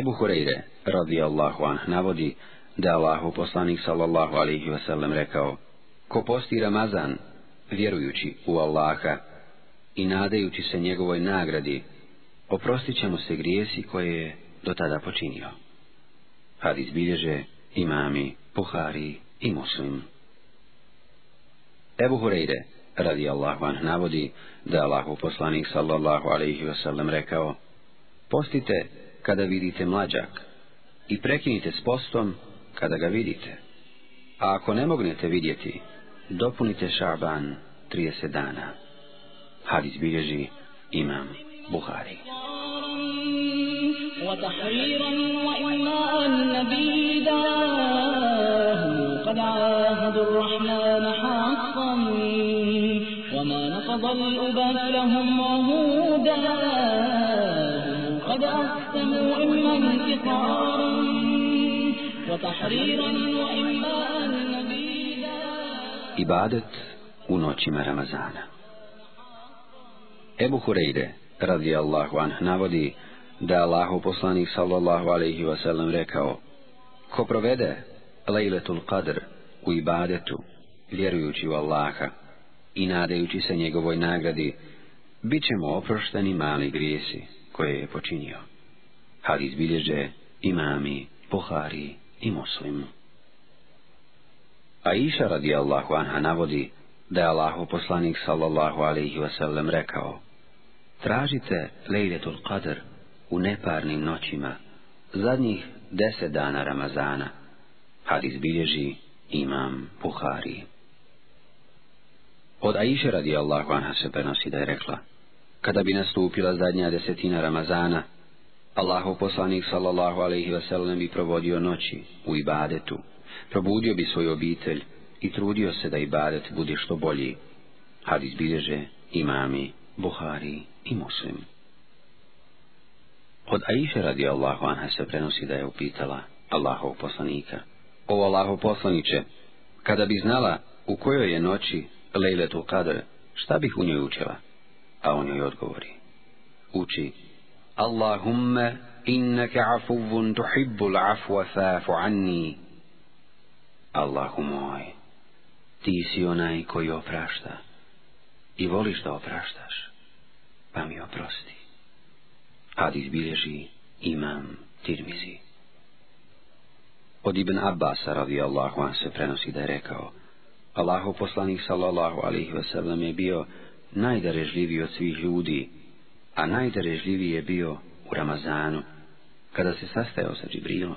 Ebu Hureyre, radijallahu anh, navodi da Allahu poslanik sallallahu alaihi wasallam rekao Ko posti Ramazan, vjerujući u Allaha i nadajući se njegovoj nagradi, oprostit će mu se grijesi koje je do tada počinio. Hadis bilježe imami, Buhari i Muslim. Ebu Hureyre, radijallahu anh, navodi da Allahu poslanik sallallahu alaihi wasallam rekao Postite kada vidite mlađak i prekinite s postom kada ga vidite. A ako ne mognete vidjeti, dopunite šaban 30 dana. Hadis bilježi imam Buhari. وتحريرا وإماء النبي داه قد عاهد الرحمن حقا وما نقض الأباس لهم عهودا قد أقسموا إما انتصارا وتحريرا وإماء النبي Ibadet u noćima Ramazana Ebu Hureyde, radijallahu anh, navodi da Allahu poslanik sallallahu alaihi wasallam rekao Ko provede lejletul qadr u ibadetu, vjerujući u Allaha i nadajući se njegovoj nagradi, bit ćemo oprošteni mali grijesi koje je počinio. Hadis bilježe imami, Buhari i Muslim. A iša radijallahu anha navodi da je Allahu poslanik sallallahu alaihi wasallam rekao Tražite lejletul qadr u neparnim noćima, zadnjih deset dana Ramazana, hadis bilježi imam Buhari. Od Aisha radijallahu anha se prenosi da je rekla, kada bi nastupila zadnja desetina Ramazana, Allahov poslanik sallallahu alaihi wasallam bi provodio noći u ibadetu, probudio bi svoju obitelj i trudio se da ibadet bude što bolji. Hadis bilježe imami, Buhari i Muslim. Od Aisha radi Allahu anha se prenosi da je upitala Allahov poslanika. O Allahov poslaniće, kada bi znala u kojoj je noći Lejletul Qadr, šta bih u njoj učila? A on joj odgovori. Uči, Allahumme innaka afuvun tuhibbul afwa fa'fu anni. Allahu moj, ti si onaj koji oprašta i voliš da opraštaš, pa mi oprosti. Hadis bilježi imam Tirmizi. Od Ibn Abbasa radijallahu an se prenosi da je rekao Allahu poslanik sallallahu alihi wasallam je bio najdarežljiviji od svih ljudi, a najdarežljiviji je bio u Ramazanu, kada se sastajao sa Džibrilom.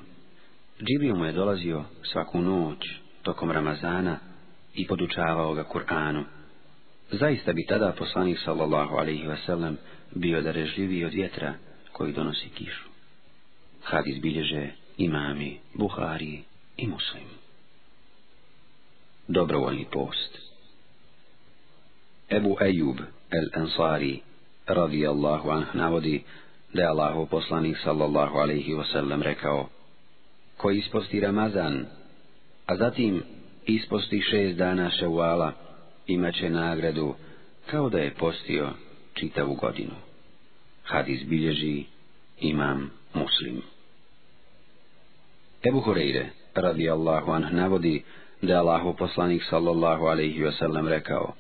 Džibril mu je dolazio svaku noć tokom Ramazana i podučavao ga Kur'anu. Zaista bi tada poslanik sallallahu alaihi wasallam bio darežljiviji od vjetra koji donosi kišu. Hadis bilježe imami, Buhari i muslim. Dobrovoljni post Ebu Ejub el-Ansari radijallahu anh navodi da je Allahu poslanik sallallahu alaihi wasallam rekao ko isposti Ramazan, a zatim isposti šest dana ševala, imaće nagradu kao da je postio čitavu godinu. Hadis bilježi imam muslim. Ebu Hureyre, radi Allahu anh, navodi da je Allaho poslanik sallallahu alaihi wasallam rekao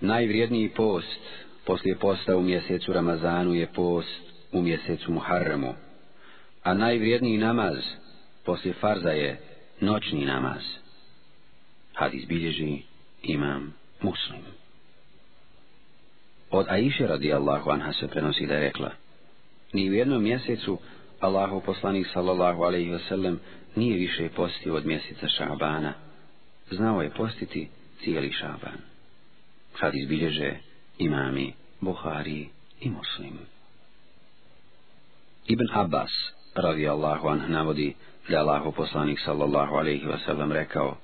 Najvrijedniji post poslije posta u mjesecu Ramazanu je post u mjesecu Muharremu, a najvrijedniji namaz poslije farza je noćni namaz. Hadis bilježi imam muslim. Od Aiše radijallahu anha se prenosi da je rekla Ni u jednom mjesecu Allahu poslanik sallallahu alaihi wasallam nije više postio od mjeseca Šabana. Znao je postiti cijeli Šaban. Kad izbilježe imami, Buhari i muslim. Ibn Abbas radijallahu anh navodi da je Allahu poslanik sallallahu alaihi wasallam rekao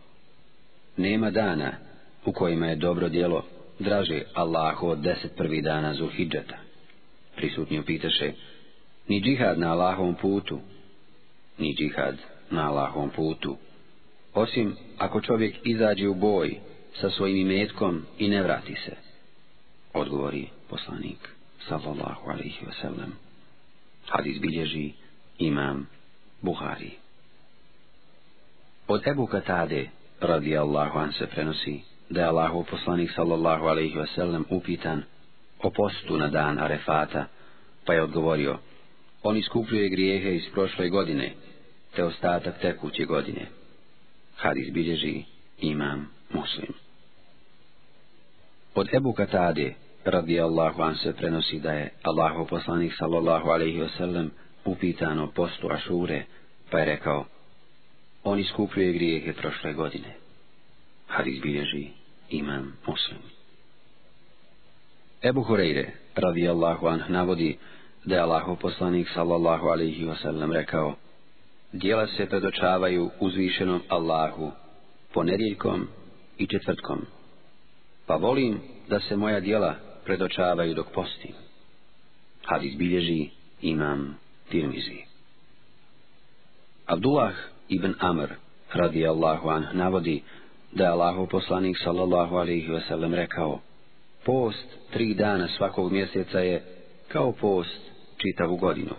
Nema dana u kojima je dobro djelo draže Allahu od deset prvi dana Zulhidžeta. Prisutni upitaše, ni džihad na Allahovom putu, ni džihad na Allahovom putu, osim ako čovjek izađe u boj sa svojim imetkom i ne vrati se. Odgovori poslanik, sallallahu alaihi wasallam. Hadis bilježi imam Buhari. Od Ebu Katade, radi Allahu an se prenosi, da je Allahov poslanik sallallahu alaihi wasallam upitan o postu na dan Arefata, pa je odgovorio, on iskupljuje grijehe iz prošle godine, te ostatak tekuće godine. Hadis bilježi imam muslim. Od Ebu Katade, radi Allahu an se prenosi da je Allahov poslanik sallallahu alaihi wasallam upitan o postu Ašure, pa je rekao, on iskupljuje grijehe prošle godine. Hadis bilježi imam muslim. Ebu Hureyre, radijallahu anh, navodi da je Allahov poslanik sallallahu alaihi wasallam rekao Dijela se predočavaju uzvišenom Allahu ponedjeljkom i četvrtkom. Pa volim da se moja dijela predočavaju dok postim. Hadis bilježi imam tirmizi. Abdullah ibn Amr radijallahu anh navodi da je Allahov poslanik sallallahu alaihi wasallam rekao Post tri dana svakog mjeseca je kao post čitavu godinu.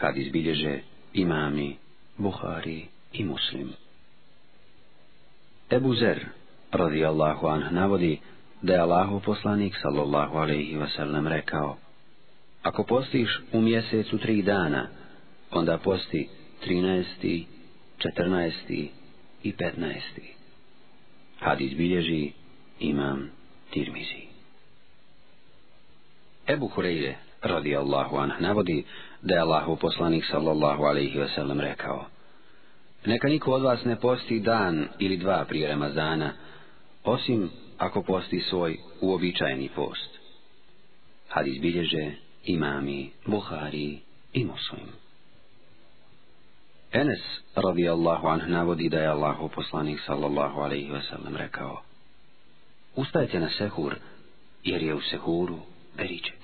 Kad izbilježe imami, Buhari i Muslim. Ebu Zer, radijallahu anh, navodi da je Allahov poslanik sallallahu alaihi wasallam rekao Ako postiš u mjesecu tri dana, onda posti trinesti, četrnaesti i petnaesti hadis bilježi imam tirmizi. Ebu Hureyre, radi Allahu anh, navodi da je Allahu poslanik sallallahu alaihi wasallam rekao Neka niko od vas ne posti dan ili dva prije Ramazana, osim ako posti svoj uobičajeni post. Hadis bilježe imami, Buhari i Muslim. Enes radijallahu anh navodi da je Allahu poslanik sallallahu alaihi wasallam rekao Ustajte na sehur jer je u sehuru beričet.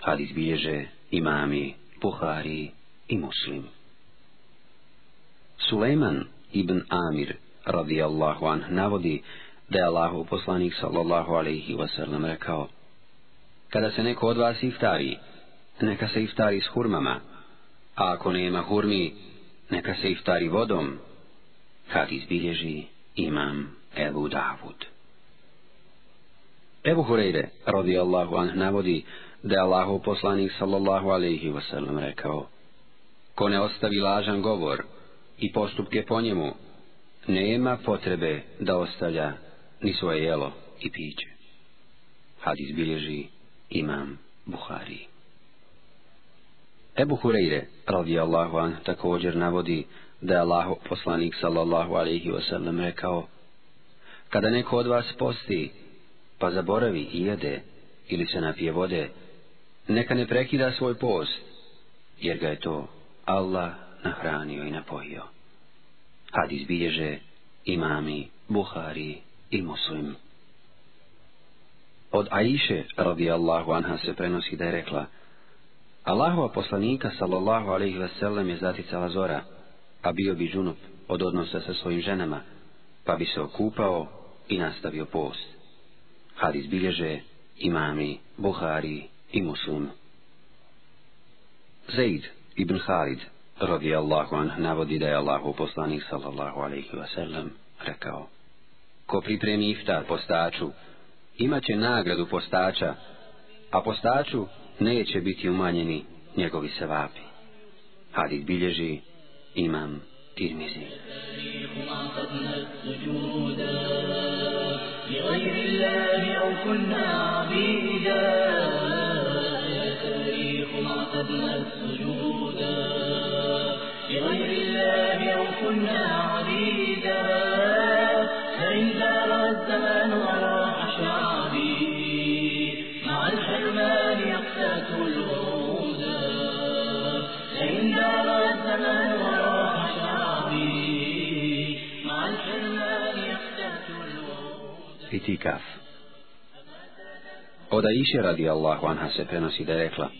Hadis bilježe imami, Buhari i Muslim. Sulejman ibn Amir radijallahu anh navodi da je Allahu poslanik sallallahu alaihi wasallam rekao Kada se neko od vas iftari, neka se iftari s hurmama, a ako nema hurmi, neka se iftari vodom, kad izbilježi imam Ebu Davud. Ebu Hureyre, radi Allahu anh, navodi da je Allahu poslanik sallallahu alaihi wasallam rekao, ko ne ostavi lažan govor i postupke po njemu, nema potrebe da ostavlja ni svoje jelo i piće. Hadis bilježi imam Buhari. Ebu Hureyre, radijallahu an, također navodi da je Allah poslanik sallallahu alaihi wasallam rekao Kada neko od vas posti, pa zaboravi i jede ili se napije vode, neka ne prekida svoj post, jer ga je to Allah nahranio i napojio. Hadis bilježe imami, Buhari i Muslim. Od Aiše, radijallahu anha, se prenosi da je rekla Allahova poslanika, sallallahu alaihi sellem je zaticala zora, a bio bi džunup od odnosa sa svojim ženama, pa bi se okupao i nastavio post. Hadis bilježe imami, Buhari i Muslim. Zaid ibn Khalid, radijallahu anh, navodi da je Allahu poslanik, sallallahu alaihi wasallam, rekao Ko pripremi iftar postaču, imaće nagradu postača, a postaču neće biti umanjeni njegovi sevapi. Hadid bilježi imam Tirmizi. لغير الله أو كنا عبيدا تاريخ ما قبل السجودا لغير الله أو كنا عبيدا Itikaf Od Aisha radi Allahu anha se prenosi da je rekla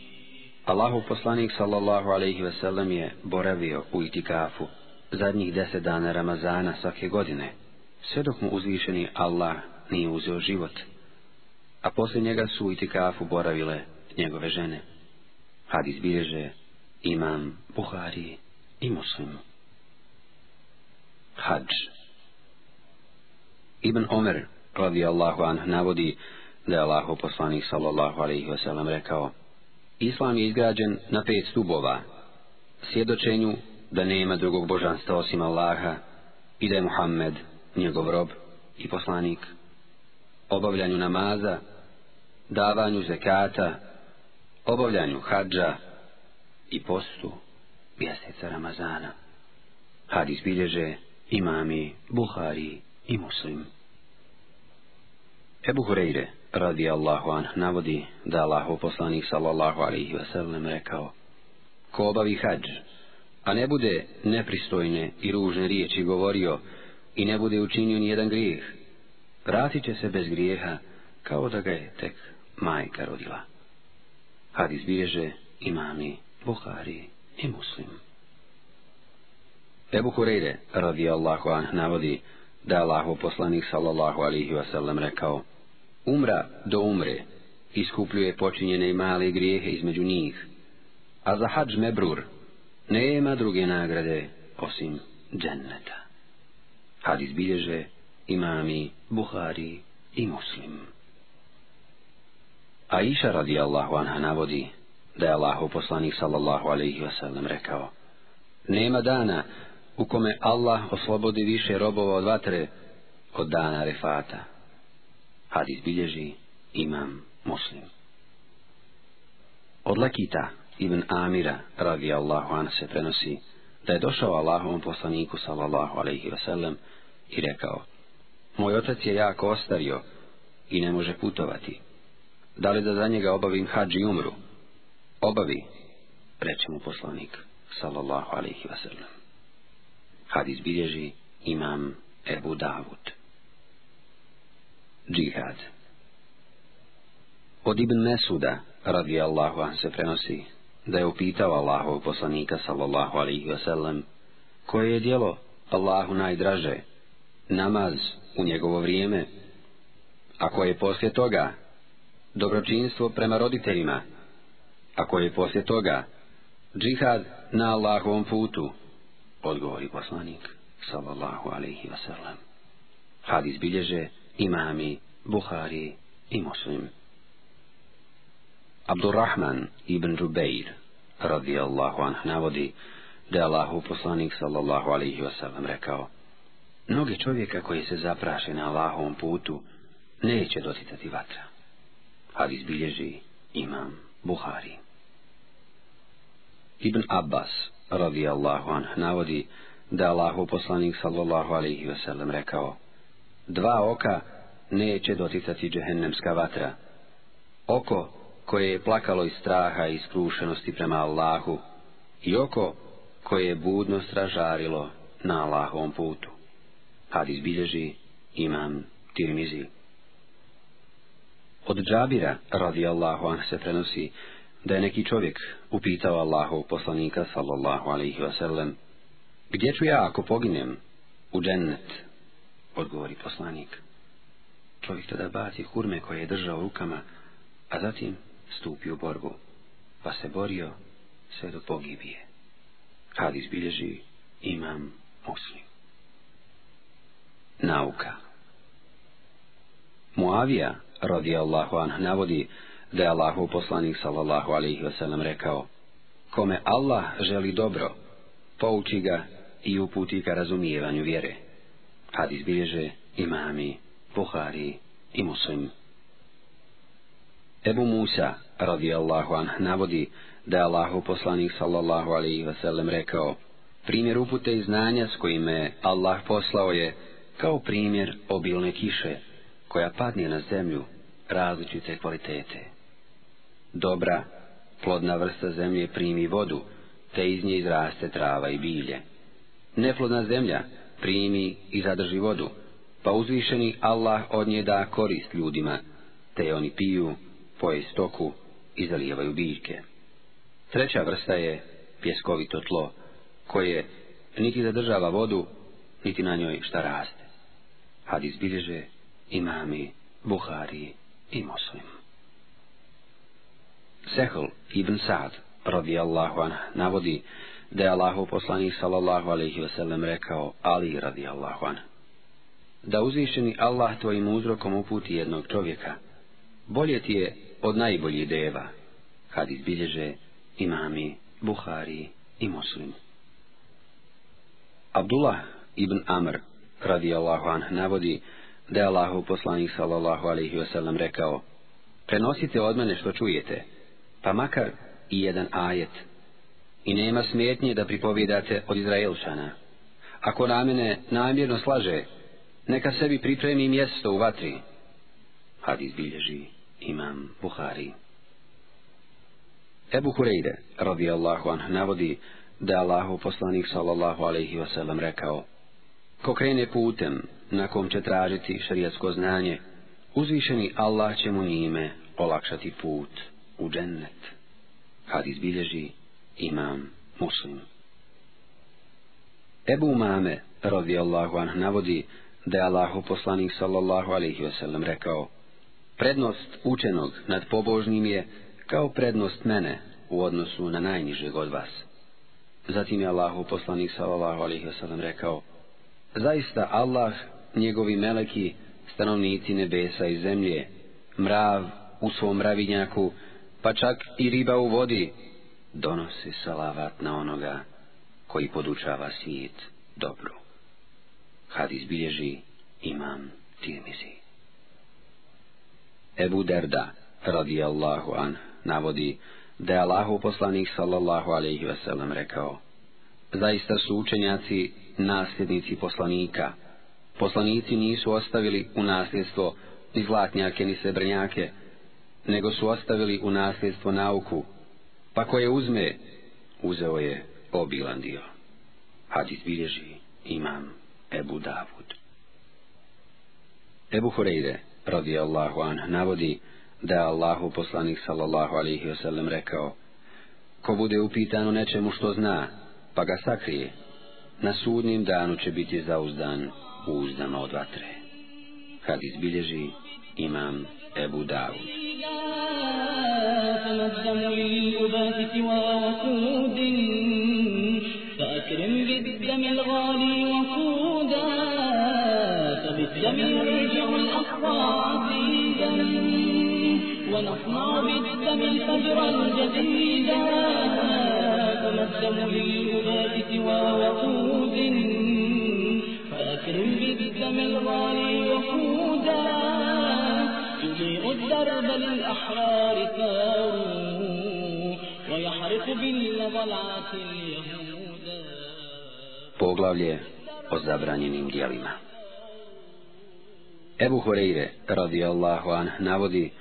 Allahu poslanik sallallahu alaihi ve sellem je boravio u itikafu zadnjih deset dana Ramazana svake godine, sve dok mu uzvišeni Allah nije uzeo život, a poslije njega su u itikafu boravile njegove žene. Hadis bilježe imam Buhari i Muslim. Hadž Ibn Omer radi Allahu an navodi da je Allahu poslanik sallallahu alaihi ve sellem rekao Islam je izgrađen na pet stubova, svjedočenju da nema drugog božanstva osim Allaha i da je Muhammed njegov rob i poslanik, obavljanju namaza, davanju zekata, obavljanju hadža i postu mjeseca Ramazana. Hadis bilježe imami Buhari i Muslim. Ebu Hureyre, radi Allahu an, navodi da Allahu poslanik sallallahu alaihi wasallam rekao Ko obavi hađ, a ne bude nepristojne i ružne riječi govorio i ne bude učinio ni jedan grijeh, vratit će se bez grijeha kao da ga je tek majka rodila. Hadis bilježe imami Buhari i Muslim. Ebu Hureyre, radi Allahu an, navodi da Allahov Allahu poslanik sallallahu alaihi wasallam rekao Umra do umre iskupljuje počinjene male grijehe između njih, a za hađ mebrur nema druge nagrade osim dženneta. Hadis bilježe imami Buhari i Muslim. A iša radijallahu anha navodi da je Allahu poslanik sallallahu alaihi wasallam rekao Nema dana u kome Allah oslobodi više robova od vatre od dana refata. Hadis bilježi imam muslim. Od Lakita ibn Amira radi Allahu an se prenosi da je došao Allahovom poslaniku sallallahu alaihi wasallam i rekao Moj otac je jako ostario i ne može putovati. Da li da za njega obavim hađ i umru? Obavi, reče mu poslanik sallallahu alaihi wasallam. Hadis bilježi imam Ebu Davud. Džihad Od Ibn Mesuda, radi Allahu an se prenosi, da je upitao Allahov poslanika, sallallahu alihi wasallam, koje je dijelo Allahu najdraže, namaz u njegovo vrijeme, a koje je poslije toga dobročinstvo prema roditeljima, a koje je poslije toga džihad na Allahovom putu, odgovori poslanik, sallallahu alaihi wasallam. Hadis bilježe imami Buhari i Muslim. Abdurrahman ibn Rubeir, radijallahu anh, navodi da je Allahu poslanik sallallahu alaihi wasallam rekao Noge čovjeka koji se zapraše na Allahovom putu neće doticati vatra. Hadis bilježi imam Buhari. Ibn Abbas, radijallahu anh, navodi da Allahu poslanik sallallahu alaihi wasallam rekao Dva oka neće doticati džehennemska vatra. Oko koje je plakalo iz straha i skrušenosti prema Allahu i oko koje je budno stražarilo na Allahovom putu. Hadis bilježi imam Tirmizi. Od Džabira, radijallahu an, se prenosi da je neki čovjek upitao Allahu poslanika, sallallahu alaihi wasallam, gdje ću ja ako poginem? U džennet, odgovori poslanik. Čovjek tada baci hurme koje je držao rukama, a zatim stupi u borbu, pa se borio sve do pogibije. Kad izbilježi imam muslim. Nauka Muavija, radijallahu anh, navodi da je Allahov poslanik sallallahu alaihi wasallam rekao Kome Allah želi dobro, pouči ga i uputi ka razumijevanju vjere. Hadis bilježe imami, Buhari i muslim. Ebu Musa, radijallahu anh, navodi da je Allahu poslanik sallallahu alaihi wasallam rekao Primjer upute i znanja s kojime Allah poslao je kao primjer obilne kiše koja padne na zemlju različite kvalitete. Dobra, plodna vrsta zemlje primi vodu, te iz nje izraste trava i bilje. Neplodna zemlja primi i zadrži vodu, pa uzvišeni Allah od nje da korist ljudima, te oni piju, poje stoku i zalijevaju biljke. Treća vrsta je pjeskovito tlo, koje niti zadržava vodu, niti na njoj šta raste. Hadis bilježe imami, Buhari i Muslim. Sehl ibn Sa'd, radijallahu anha, navodi da je Allahov poslanik sallallahu alaihi wasallam rekao Ali radijallahu an. Da uzvišeni Allah tvojim uzrokom uputi jednog čovjeka, bolje ti je od najboljih deva, hadis izbilježe imami, Buhari i Muslim. Abdullah ibn Amr, radijallahu an navodi da je Allahov poslanik sallallahu alaihi wasallam rekao prenosite od mene što čujete, pa makar i jedan ajet. I nema smetnje da pripovjedate od Izraelšana. Ako namene namjerno slaže, neka sebi pripremi mjesto u vatri. Hadis bilježi imam Buhari. Ebu Hureyde, radijallahu anh, navodi da je Allahu poslanik sallallahu alaihi wasallam rekao Ko krene putem, na kom će tražiti šarijatsko znanje, uzvišeni Allah će mu njime olakšati put u džennet. Hadis bilježi imam muslim. Ebu Mame, radijallahu anh, navodi da je Allahu poslanik sallallahu alaihi wasallam rekao Prednost učenog nad pobožnim je kao prednost mene u odnosu na najnižeg od vas. Zatim je Allahu poslanik sallallahu alaihi wasallam rekao Zaista Allah, njegovi meleki, stanovnici nebesa i zemlje, mrav u svom mravinjaku, pa čak i riba u vodi, donosi salavat na onoga koji podučava svijet dobru. Hadis bilježi imam tirmizi. Ebu Derda, radijallahu an, navodi da je Allahu poslanik sallallahu alaihi veselam rekao Zaista su učenjaci nasljednici poslanika. Poslanici nisu ostavili u nasljedstvo ni zlatnjake ni srebrnjake, nego su ostavili u nasljedstvo nauku, pa koje uzme, uzeo je obilan dio. Hadis bilježi imam Ebu Davud. Ebu Hureyre, radijallahu an, navodi da je Allahu poslanik sallallahu alihi wasallam rekao Ko bude upitano nečemu što zna, pa ga sakrije, na sudnim danu će biti zauzdan uzdan od vatre. Hadis bilježi imam أبو داود. سوى وقود. فأكرم بالدم الغالي وقودا. فبالدم ونصنع بالدم الفجر الجديدا تمزم للأبات سوى وقود. فأكرم بالدم الغالي وقودا. يضيء الدرب للأحرار ثار ويحرق بالضلعة اليهودا Poglavlje o zabranjenim dijelima. Ebu Hureyre, radijallahu an, navodi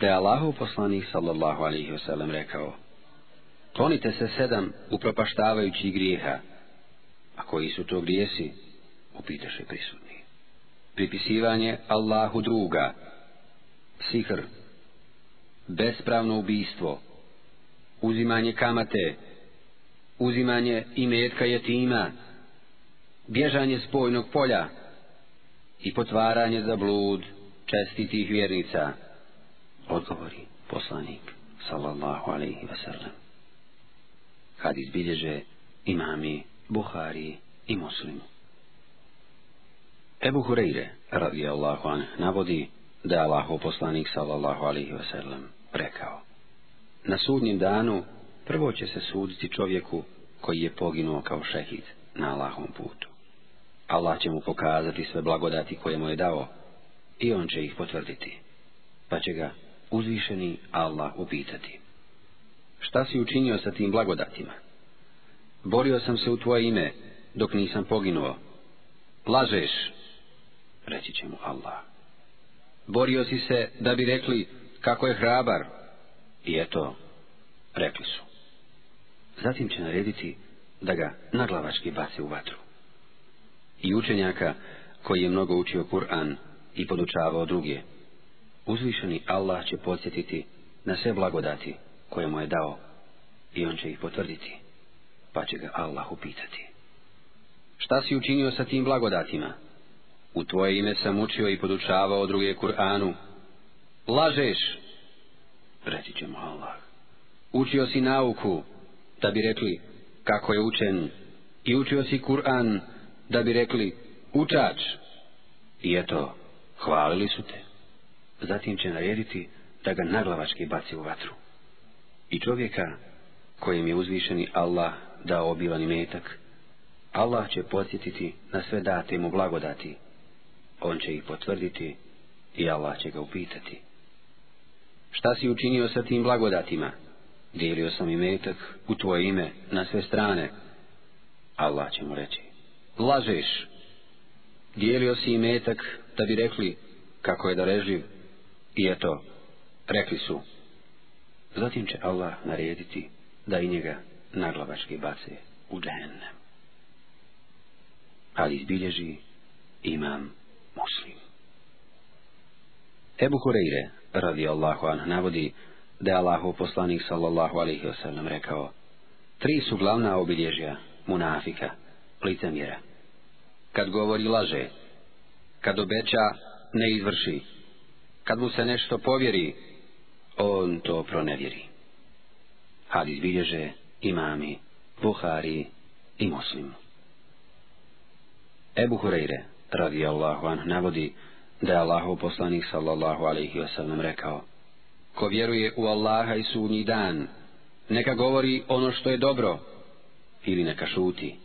da je Allahu poslanik sallallahu alaihi wasallam rekao Klonite se sedam upropaštavajućih grijeha, a koji su to grijesi, upitaše prisutni. Pripisivanje Allahu druga, sihr, bespravno ubijstvo, uzimanje kamate, uzimanje imetka jetima, bježanje spojnog polja i potvaranje za blud čestitih vjernica, odgovori poslanik, sallallahu alaihi wasallam. Kad izbilježe imami, Buhari i muslimu. Ebu Hureyre, radijallahu an, navodi da je Allahu poslanik, sallallahu alaihi wasallam, rekao. Na sudnjem danu prvo će se suditi čovjeku koji je poginuo kao šehid na Allahom putu. Allah će mu pokazati sve blagodati koje mu je dao i on će ih potvrditi. Pa će ga uzvišeni Allah upitati. Šta si učinio sa tim blagodatima? Borio sam se u tvoje ime dok nisam poginuo. Lažeš, reći će mu Allah. Borio si se da bi rekli kako je hrabar. I eto, rekli su. Zatim će narediti da ga naglavački baci u vatru. I učenjaka koji je mnogo učio Kur'an i podučavao druge, uzvišeni Allah će podsjetiti na sve blagodati koje mu je dao i on će ih potvrditi, pa će ga Allah upitati. Šta si učinio sa tim blagodatima? U tvoje ime sam učio i podučavao druge Kur'anu. Lažeš, reći će mu Allah. Učio si nauku, da bi rekli kako je učen, i učio si Kur'an, da bi rekli učač. I eto, hvalili su te. Zatim će narediti da ga naglavački baci u vatru. I čovjeka kojem je uzvišeni Allah dao obilan metak, Allah će podsjetiti na sve date mu blagodati. On će ih potvrditi i Allah će ga upitati. Šta si učinio sa tim blagodatima? Dijelio sam i metak u tvoje ime na sve strane. Allah će mu reći. Lažeš. Dijelio si i metak da bi rekli kako je darežljiv I eto, rekli su. Zatim će Allah narediti da i njega naglavački bace u džennem. Ali izbilježi imam muslim. Ebu Hureyre, radi Allahu navodi da je Allahov poslanik sallallahu alaihi wasallam rekao Tri su glavna obilježja munafika, licemjera. Kad govori laže, kad obeća ne izvrši, kad mu se nešto povjeri, on to pronevjeri. Hadis bilježe imami, Buhari i muslim. Ebu Hureyre, radi Allahu anh, navodi da je Allahu poslanik sallallahu alaihi wasallam rekao Ko vjeruje u Allaha i sudnji dan, neka govori ono što je dobro, ili neka šuti.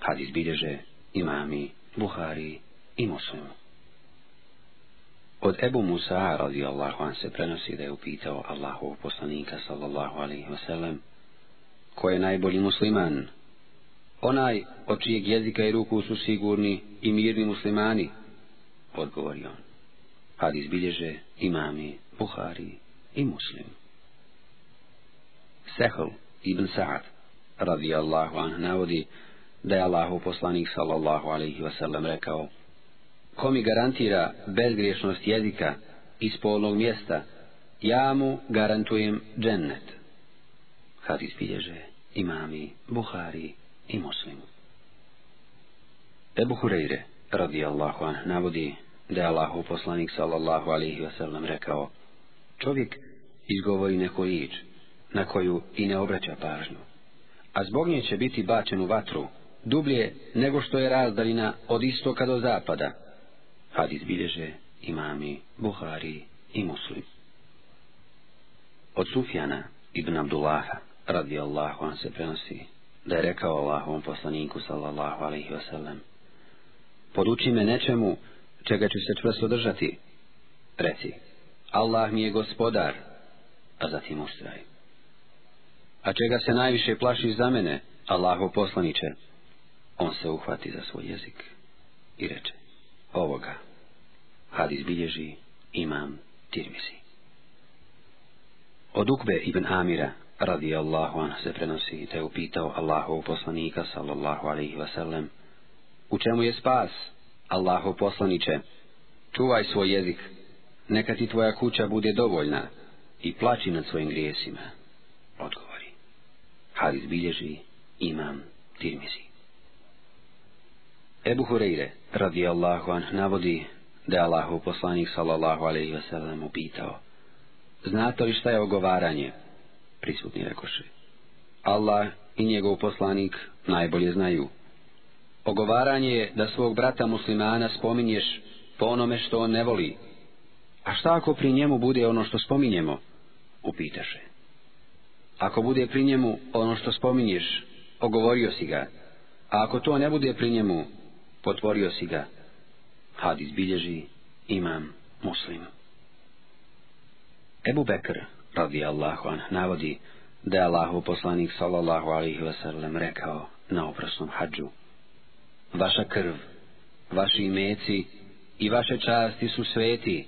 Hadis bilježe imami, Buhari i muslim. Od Ebu Musa radijallahu an se prenosi da je upitao Allahu poslanika sallallahu alaihi wasallam ko je najbolji musliman? Onaj od čijeg jezika i ruku su sigurni i mirni muslimani, odgovori on. Hadis bilježe imami, Buhari i muslim. Sehl ibn Sa'ad radijallahu an navodi da je Allahu poslanik sallallahu alaihi wasallam rekao ko mi garantira bezgriješnost jezika i spolnog mjesta, ja mu garantujem džennet. Hadis bilježe imami, Buhari i muslim. Ebu Hureyre, radijallahu an, navodi da je Allahu poslanik sallallahu alihi wasallam rekao čovjek izgovori neku riječ na koju i ne obraća pažnju, a zbog nje će biti bačen u vatru, dublje nego što je razdalina od istoka do zapada, hadis bilježe imami, Buhari i muslim. Od Sufjana ibn Abdullaha, radijallahu an se prenosi, da je rekao Allahovom poslaniku sallallahu alaihi wasallam, poruči me nečemu čega ću se čvrsto držati. Reci, Allah mi je gospodar, a zatim ustraj. A čega se najviše plaši za mene, Allahov poslaniče, on se uhvati za svoj jezik i reče, ovoga, hadis bilježi imam tirmisi. Od Ukbe ibn Amira, radi Allahu an se prenosi, te upitao Allahov poslanika, sallallahu alaihi wasallam, u čemu je spas, Allahov poslaniće, čuvaj svoj jezik, neka ti tvoja kuća bude dovoljna i plaći nad svojim grijesima. Odgovori. Hadis bilježi imam tirmizi. Ebu Hureyre, radi Allahu an, navodi da je Allahov poslanik sallallahu alaihi wasallam upitao. Znate li šta je ogovaranje? Prisutni rekoše. Allah i njegov poslanik najbolje znaju. Ogovaranje je da svog brata muslimana spominješ po onome što on ne voli. A šta ako pri njemu bude ono što spominjemo? Upitaše. Ako bude pri njemu ono što spominješ, ogovorio si ga. A ako to ne bude pri njemu, potvorio si ga. Hadis bilježi imam muslim. Ebu Bekr, radi Allahu an, navodi da je Allahu poslanik sallallahu alihi wasallam rekao na oprosnom hađu. Vaša krv, vaši imeci i vaše časti su sveti,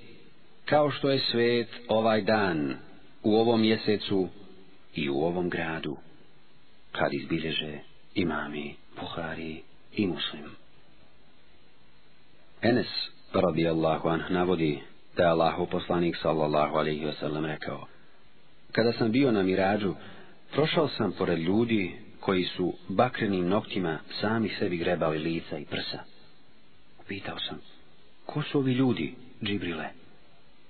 kao što je svet ovaj dan, u ovom mjesecu i u ovom gradu, kad izbilježe imami, Buhari i muslim. Enes, radijallahu an, navodi da je Allahu poslanik sallallahu alaihi wasallam rekao Kada sam bio na mirađu, prošao sam pored ljudi koji su bakrenim noktima sami sebi grebali lica i prsa. Pitao sam, ko su ovi ljudi, Džibrile?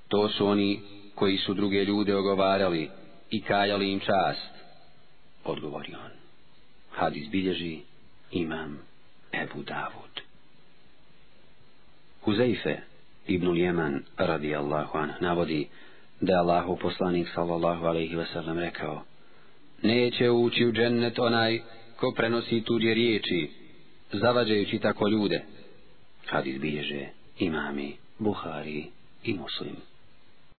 To su oni koji su druge ljude ogovarali i kajali im čast. Odgovori on. Hadis bilježi imam Ebu Davud. Huzeife ibn Jeman radijallahu an navodi da je Allahu poslanik sallallahu alaihi wasallam rekao Neće ući u džennet onaj ko prenosi tuđe riječi, zavađajući tako ljude. Hadis bilježe imami, Buhari i Muslim.